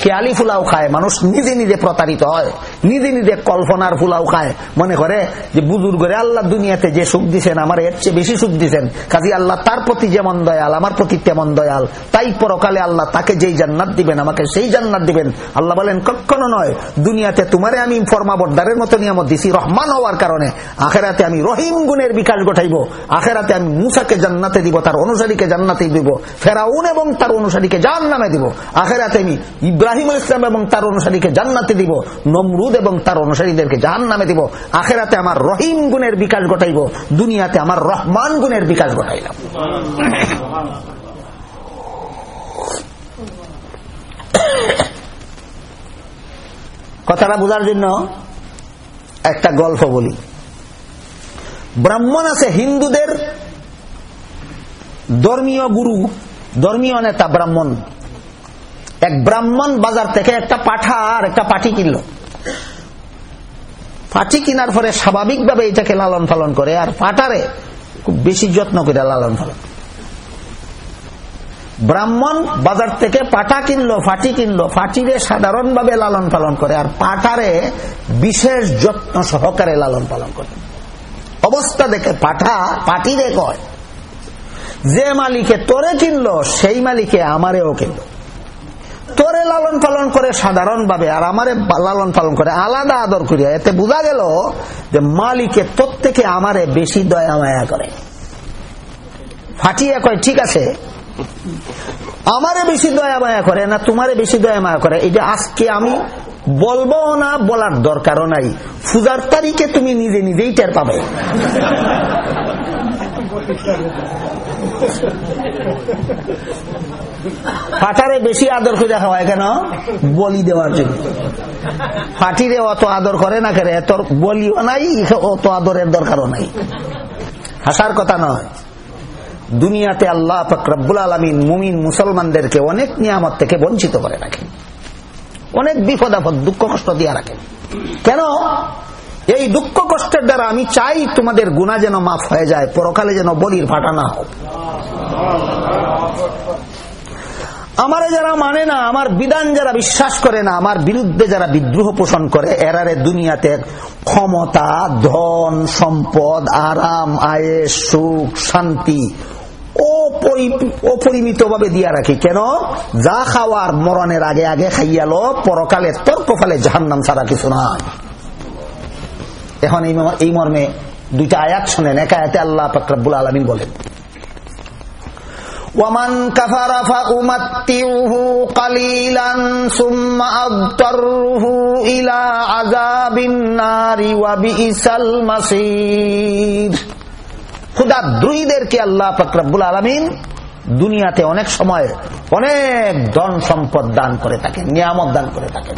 খেয়ালি ফুলাও খায়, মানুষ নিজে নিজে প্রতারিত হয়, নিজে নিজে কল্পনার ফুলাও খায়। মনে করে যে বুজুর্গরে আল্লাহ দুনিয়াতে যে সুখ দিচ্ছেন আমার এর চেয়ে বেশি সুখ দিচ্ছেন কাজী আল্লাহ তার প্রতি যেমন দয়াল, আমার প্রতি তেমন দয়াল। তাই পরকালে আল্লাহ তাকে যেই জান্নাত দিবেন, আমাকে সেই জান্নাত দিবেন। আল্লাহ বলেন, কখনো নয়, দুনিয়াতে তোমারে আমি ফরমাবদ্দারের মতো নিয়ামত দিছি, রহমান হওয়ার কারণে। আখেরাতে আমি রহিম গুণের বিকাশ ঘটাইব। আখেরাতে আমি মুসাকে জান্নাতে দিব, তার অনুসারীকে জান্নাতে দিব। ফেরাউন এবং তার অনুসারীকে জান নামে দিব। আখেরাতে আমি ইব্রাহিম ইসলাম এবং তার অনুসারীকে জান্নাতে দিব। নমরুদ এবং তার অনুসারীদেরকে জাহান নামে দিব। আখেরাতে আমার রহিম গুণের বিকাশ ঘটাইব। দুনিয়াতে আমার রহমান গুণের বিকাশ ঘটাইলাম। কথাটা বোঝার জন্য একটা গল্প বলি। ব্রাহ্মণ আছে হিন্দুদের ধর্মীয় গুরু। ধর্মীয় নেতা ব্রাহ্মণ। এক ব্রাহ্মণ বাজার থেকে একটা পাঠা আর একটা পাঠি কিনল। পাঠি কিনার পরে স্বাভাবিকভাবে এটাকে লালন পালন করে আর পাঠারে খুব বেশি যত্ন করে লালন পালন। ব্রাহ্মণ বাজার থেকে পাঠা কিনলো ফাটি কিনলো ফাটিরে সাধারণভাবে লালন পালন করে আর পাঠারে বিশেষ যত্ন সহকারে লালন পালন করে। অবস্থা দেখে পাঠা পাটিরে কয় যে মালিকে তোরে কিনলো সেই মালিকে আমারেও কিনলো। তোরে লালন পালন করে সাধারণ ভাবে আর আমারে লালন পালন করে আলাদা আদর করিয়া, এতে বোঝা গেল যে মালিকে তোর থেকে আমারে বেশি দয়া মায়া করে। ফাটিয়া কয়, ঠিক আছে, আমারে বেশি দয়া মায়া করে না তোমারে বেশি দয়া মায়া করে, এটা আজকে আমি বলব না, বলার দরকারও নাই। পূজার তারিখে তুমি নিজে নিজেই টের পাবে। ফাটারে বেশি আদর করে হয় কেন? বলি দেওয়ার জন্য। ফাটিরে অত আদর করে না করে তোর বলিও নাই, অত আদরের দরকারও নাই। হাসার কথা নয়। দুনিয়াতে আল্লাহ ফকরাবুল আলমিন মুমিন মুসলমানদেরকে অনেক নিয়ামত থেকে বঞ্চিত করে রাখেন। অনেক বিপদ আপদ, দুঃখ কষ্ট দিয়ে রাখেন। কেন? এই দুঃখ কষ্টের দ্বারা আমি চাই তোমাদের গুণা যেন মাফ হয়ে যায়, পরকালে যেন বলির ফাটা না হোক। আমারে যারা মানে না, আমার বিধান যারা বিশ্বাস করে না, আমার বিরুদ্ধে যারা বিদ্রোহ পোষণ করে, এরারে দুনিয়াতে ক্ষমতা, ধন, সম্পদ, আরাম, আয়েস, সুখ, শান্তি অপরিমিত ভাবে দিয়া রাখি। কেন? যা খাওয়ার মরণের আগে আগে খাইয়ালো পরকালে তর্ক ফালে জাহান্নাম ছাড়া কিছু না এখন এই মর্মে দুইটা আয়াত শোনেন একা এতে আল্লাহ ফকরাবুল আলমিন বলেন ومن كفر فأمتعه قليلا ثم أضطره إلى عذاب النار وبئس المصير খুদা দ্রোহীদেরকে আল্লাহ ফকরাবুল আলমিন দুনিয়াতে অনেক সময় অনেক ধন সম্পদ দান করে থাকেন নিয়ামত দান করে থাকেন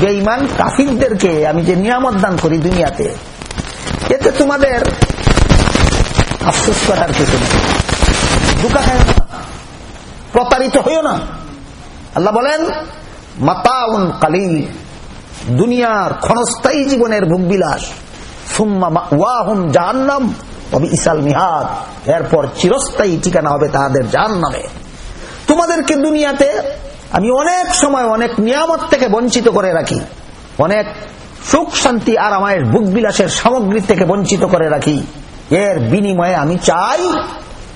বেঈমান কাফিরদেরকে আমি যে নিয়ামত দান করি দুনিয়াতে, এতে তোমাদের আফসোস করার কিছু নেই। দুকা খায় না। প্রতারিত হইও না। আল্লাহ বলেন, মাতাউন কালিল, দুনিয়ার ক্ষণস্থায়ী জীবনের ভোগ বিলাস জাহান্নাম এরপর চিরস্থায়ী ঠিকানা হবে তাদের জাহান নামে তোমাদেরকে দুনিয়াতে আমি অনেক সময় অনেক নিয়ামত থেকে বঞ্চিত করে রাখি। অনেক সুখ শান্তি আর আমার বুক বিলাসের সামগ্রী থেকে বঞ্চিত করে রাখি। এর বিনিময়ে আমি চাই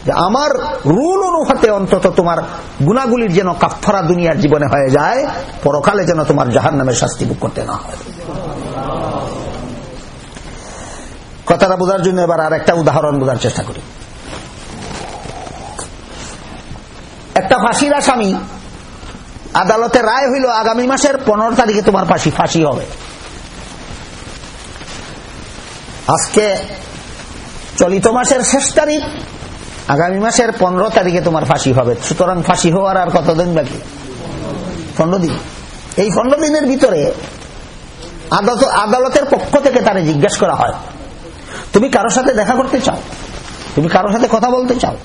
যে আমার রুল অনুপাতে অন্তত তোমার গুণাগুলির যেন কাফরা দুনিয়ার জীবনে হয়ে যায়, পরকালে যেন তোমার জাহান নামের শাস্তি বুক করতে না হয়। কথাটা বোঝার জন্য এবার আর একটা উদাহরণ বোঝার চেষ্টা করি। একটা ফাঁসির আসামি আদালতে রায় হইল আগামী মাসের পনেরো তারিখে তোমার ফাঁসি ফাঁসি হবে। আজকে চলিত মাসের শেষ তারিখ, আগামী মাসের পনেরো তারিখে তোমার ফাঁসি হবে। সুতরাং ফাঁসি হওয়ার আর কতদিন বাকি? পনেরো দিন। এই পনেরো দিনের ভিতরে আদালতের পক্ষ থেকে তারে জিজ্ঞাসা করা হয়, তুমি কারোর সাথে দেখা করতে চাও? তুমি কারোর সাথে কথা বলতে চাও?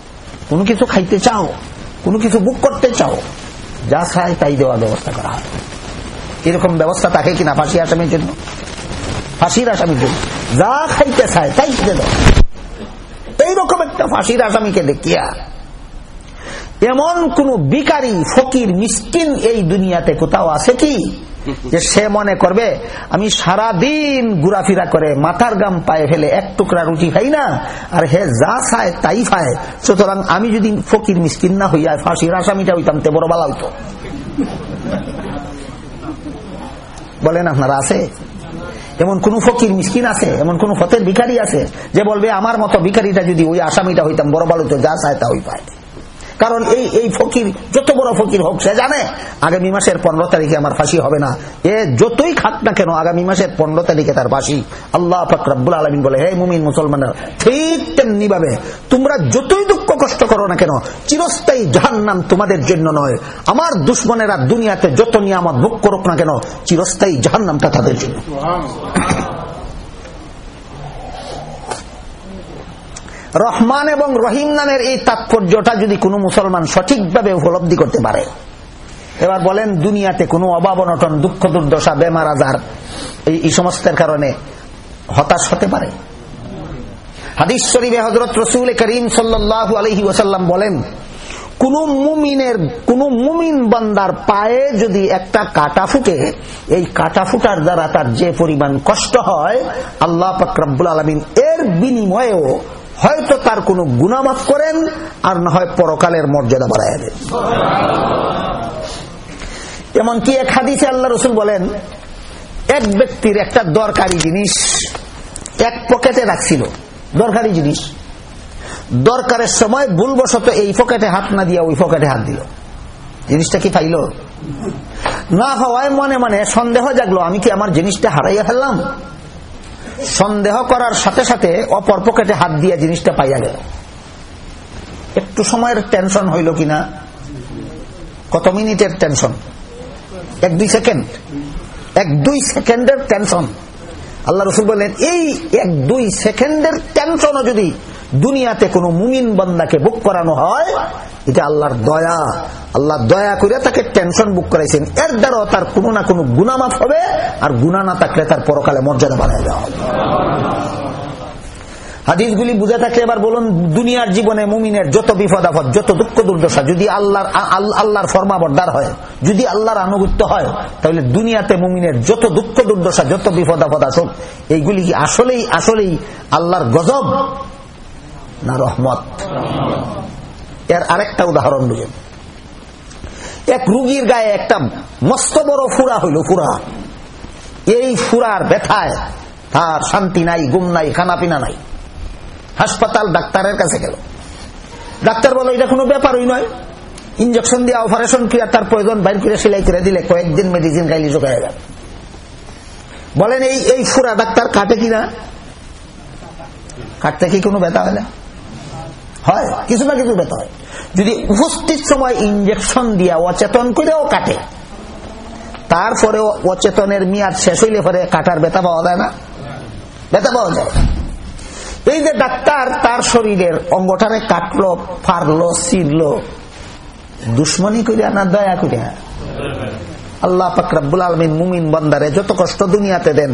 কোনো কিছু খাইতে চাও? কোনো কিছু বুক করতে চাও? যা চায় তাই দেওয়ার ব্যবস্থা করা হয়। এরকম ব্যবস্থা থাকে কিনা ফাঁসি আসামির জন্য? ফাঁসির আসামির জন্য। যা খাইতে চায় তাই খেতে দাও এইরকম একটা ফাঁসির আসামিকে দেখিয়া এমন কোন বিকারী ফকির, মিসকিন এই দুনিয়াতে কোথাও আছে কি? যে সে মনে করবে, আমি সারা দিন ঘুরাফিরা করে মাথার গাম পায়ে ফেলে এক টুকরা রুটি খাই না, আর হে যা খায় তাই খায়। সুতরাং আমি যদি ফকির মিসকিন না হইয়া ফাঁসির আসামিটা হইতাম, তে বড় বালা হইতো বলেন, আপনারা আছে? এমন কোন ফকির মিসকিন আছে? এমন কোন ফতের ভিখারি আছে? যে বলবে, আমার মতো ভিখারিটা যদি ওই আসামিটা হইতাম, বড় বালু তো যা চায় তা হই পায়। কারণ এই এই ফকির, যত বড় ফকির হোক, সে জানে, আগামী মাসের পনেরো তারিখে আমার ফাঁসি হবে না। এ যতই খাক না কেন, আগামী মাসের পনেরো তারিখে তার ফাঁসি। আল্লাহ ফকরাবুল আলমিন বলে, হে মুমিন মুসলমানরা, ঠিক তেমনি ভাবে তোমরা যতই দুঃখ কষ্ট করো না কেন, চিরস্থায়ী জাহান নাম তোমাদের জন্য নয়। আমার দুশ্মনেরা দুনিয়াতে যত নিয়ামত ভোগ করুক না কেন, চিরস্থায়ী জাহান নামটা তাদের জন্য। রহমান এবং রহিম নামের এই তাৎপর্যটা যদি কোনো মুসলমান সঠিকভাবে উপলব্ধি করতে পারে। এবার বলেন, দুনিয়াতে কোনো অভাব, অনটন, দুঃখ, দুর্দশা, বেমার, আজার, এই সমস্তের কারণে হতাশ হতে পারে। হাদিস শরীফে হজরত রসুল করিম সাল্লু আলহি ওসাল্লাম বলেন, কোন মুমিনের, কোন মুমিন বান্দার পায়ে যদি একটা কাটা ফুটে, এই কাটা ফুটার দ্বারা তার যে পরিমাণ কষ্ট হয়, আল্লাহ ফকরাবুল আলমিন এর বিনিময়েও হয়তো তার কোন গুণামাফ করেন, আর না হয় পরকালের মর্যাদা বাড়াই দেন। এমনকি এক হাদিসে আল্লাহ রসুল বলেন, এক ব্যক্তির একটা দরকারি জিনিস এক পকেটে রাখছিল, দরকারি জিনিস। দরকারের সময় ভুলবশত এই পকেটে হাত না দিয়া ওই পকেটে হাত দিল। জিনিসটা কি পাইল? না হওয়ায় মনে মনে সন্দেহ জাগলো, আমি কি আমার জিনিসটা হারাইয়া ফেললাম? সন্দেহ করার সাথে সাথে অপর পকেটে হাত দিয়ে জিনিসটা পাইয়া গেল। একটু সময়ের টেনশন হইল কিনা? কত মিনিটের টেনশন এক দুই সেকেন্ড এক দুই সেকেন্ডের টেনশন আল্লাহ রসুল বললেন, এই এক দুই সেকেন্ডের টেনশনও যদি দুনিয়াতে কোন মুমিন বন্দাকে বুক করানো হয়, এটা আল্লাহর দয়া। আল্লাহ দয়া করে তাকে টেনশন বুক করাইছেন। এর দ্বারাও তার কোনো না কোনো গুণামাফ হবে, আর গুণা না থাকলে তার পরকালে মর্যাদা বাড়ায় দেওয়া হবে। হাদিসগুলি বুঝে থাকলে এবার বলুন, দুনিয়ার জীবনে মুমিনের যত বিপদ আপদ, যত দুঃখ দুর্দশা, যদি আল্লাহর আল্লাহর ফর্মাবর্দার হয়, যদি আল্লাহর আনুগত্য হয়, তাহলে দুনিয়াতে মুমিনের যত দুঃখ দুর্দশা, যত বিপদ আপদ আসুক, এইগুলি কি আসলেই আসলেই আল্লাহর গজব? না রহমত। এর আরেকটা উদাহরণ বুঝেন এক রুগীর গায়ে একটা মস্ত বড় ফুরা হইল, ফুরা। এই ফুরার ব্যথায় তার শান্তি নাই গুম নাই খানা পিনা নাই। হাসপাতাল ডাক্তারের কাছে গেল। ডাক্তার বলে, এটা কোনো ব্যাপারই নয়। ইঞ্জেকশন দিয়ে অপারেশন ক্রিয়া তার প্রয়োজন বাইর করে সেলাই করে দিলে কয়েকদিন মেডিসিন খাইলে জোগায় গেল বলেন, এই এই ফুরা ডাক্তার কাটে কিনা? কাটতে কি কোনো ব্যথা হয় না? হয়, কিছু না কিছু ব্যথা হয়। যদি উপস্থিত সময় ইঞ্জেকশন দিয়া অচেতন করেও কাটে, তারপরেও অচেতনের মেয়াদ শেষ হইলে পরে কাটার ব্যথা পাওয়া যায় না। ব্যথা পাওয়া যায়। এই যে ডাক্তার তার শরীরের অঙ্গটারে কাটলো, ফারলো, ছিড়লো, দুশ্মনী করিয়া না দয়া করিয়া আল্লাহ পাকরাবুল আলমিন মুমিন বন্দারে যত কষ্ট দুনিয়াতে দেন,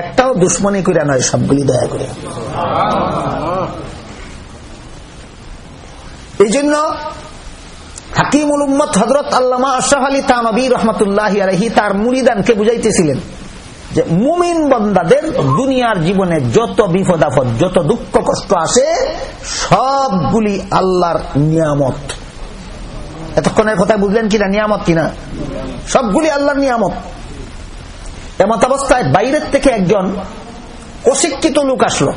একটাও দুশ্মনী করিয়া নয়, সবগুলি দয়া করিয়া এই জন্য হাকিমুল উম্মত হজরত আল্লামা আশরাফ আলী তানবী রহমতুল্লাহ আলহি তার মুরিদানকে বুঝাইতেছিলেন যে মুমিন বন্দাদের দুনিয়ার জীবনে যত বিপদ আপদ, যত দুঃখ কষ্ট আসে, সবগুলি আল্লাহর নিয়ামত। এতক্ষণের কথা বুঝলেন কিনা, নিয়ামত কিনা? সবগুলি আল্লাহর নিয়ামত। এমত অবস্থায় বাইরের থেকে একজন অশিক্ষিত লোক আসলো।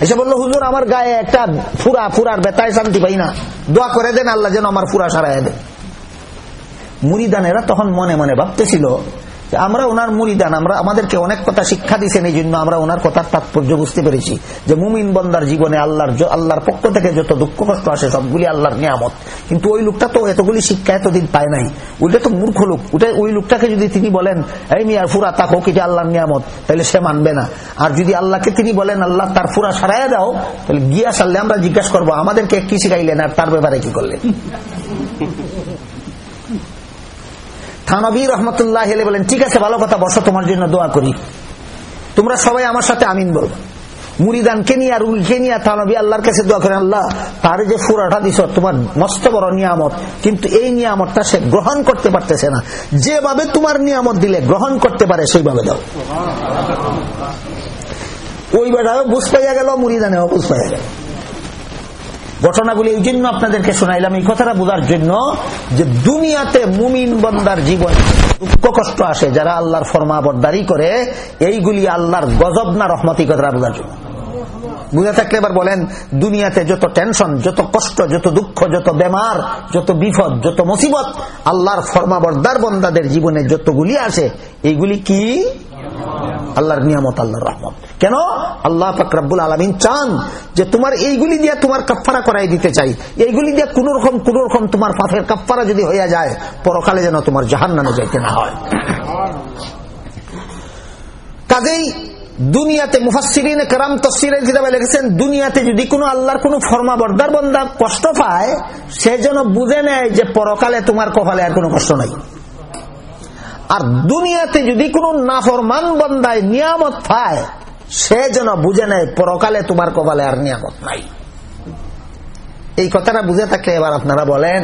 এসে বলল, হুজুর, আমার গায়ে একটা ফুরা, ফুরার বেতায় শান্তি পাই না। দোয়া করে দেন, আল্লাহ যেন আমার ফুরা সারাই দেন মুড়িদানেরা তখন মনে মনে ভাবতেছিল আমরা ওনার মুড়িদান আমরা আমাদেরকে অনেক কথা শিক্ষা দিচ্ছেন এই জন্য আমরা ওনার কথার তাৎপর্য বুঝতে পেরেছি যে মুমিন বন্দার জীবনে আল্লাহর আল্লাহর পক্ষ থেকে যত দুঃখ কষ্ট আসে, সবগুলি আল্লাহর নিয়ামত। কিন্তু ওই লোকটা তো এতগুলি শিক্ষা এতদিন পায় নাই। ওইটা তো মূর্খ লোক। ওই লোকটাকে যদি তিনি বলেন, এই মিয়ার ফুরা তা হোক এটা আল্লাহর নিয়ামত? তাহলে সে মানবে না। আর যদি আল্লাহকে তিনি বলেন, আল্লাহ তার ফুরা সারাইয়া দাও, তাহলে গিয়া সারলে আমরা জিজ্ঞাসা করব, আমাদেরকে কি শিখাইলেন আর তার ব্যাপারে কি করলেন? থানবী রহমতুল্লাহ হেলে বলেন ঠিক আছে ভালো কথা বসো তোমার জন্য দোয়া করি। তোমরা সবাই আমার সাথে আমিন বলব মুরিদান কেনিয়া রুল কেনিয়া থানবী আল্লাহর কাছে দোয়া করেন আল্লাহ তার যে ফুরাটা দিছ তোমার মস্ত বড় নিয়ামত কিন্তু এই নিয়ামতটা সে গ্রহণ করতে পারতেছে না। যেভাবে তোমার নিয়ামত দিলে গ্রহণ করতে পারে সেইভাবে দাও। ওই বেটাও বুঝ পাইয়া গেল মুরিদানেও বুঝ পাইয়া গেল। ঘটনাগুলি এই জন্য আপনাদেরকে শোনাইলাম। এই কথাটা বোঝার জন্য যে দুনিয়াতে মুমিন বন্দার জীবনে দুঃখ কষ্ট আসে, যারা আল্লাহর ফরমাবরদারি করে, এইগুলি আল্লাহর গজব না রহমতি কথাটা বোঝার জন্য। বুঝে থাকলে এবার বলেন, দুনিয়াতে যত টেনশন, যত কষ্ট, যত দুঃখ, যত বেমার, যত বিপদ, যত মুসিবত, আল্লাহর ফরমাবরদার বন্দাদের জীবনে যতগুলি আসে, এইগুলি কি? আল্লাহর নিয়ামত, আল্লাহর রহমত। কেন? আল্লাহ ফাকরাবুল আলমিন চান যে তোমার এইগুলি দিয়ে তোমার কাপ্পারা করাই দিতে চাই। এইগুলি দিয়ে কোন রকম কোন রকম তোমার পাথের কাপ্পারা যদি হইয়া যায়, পরকালে যেন তোমার জাহান নামে যাইতে না হয়। কাজেই দুনিয়াতে মুফাসিরিন কারাম তসিরের কিতাবে লিখেছেন, দুনিয়াতে যদি কোনো আল্লাহর কোন ফর্মা বর্দার বন্দা কষ্ট পায়, সে যেন বুঝে নেয় যে পরকালে তোমার কপালে আর কোনো কষ্ট নাই। আর দুনিয়াতে যদি কোনো নাফরমান বন্দায় নিয়ামত পায়, সে যেন বুঝে নেয়, পরকালে তোমার কপালে আর নিয়ামত নাই। এই কথাটা বুঝে থাকলে এবার আপনারা বলেন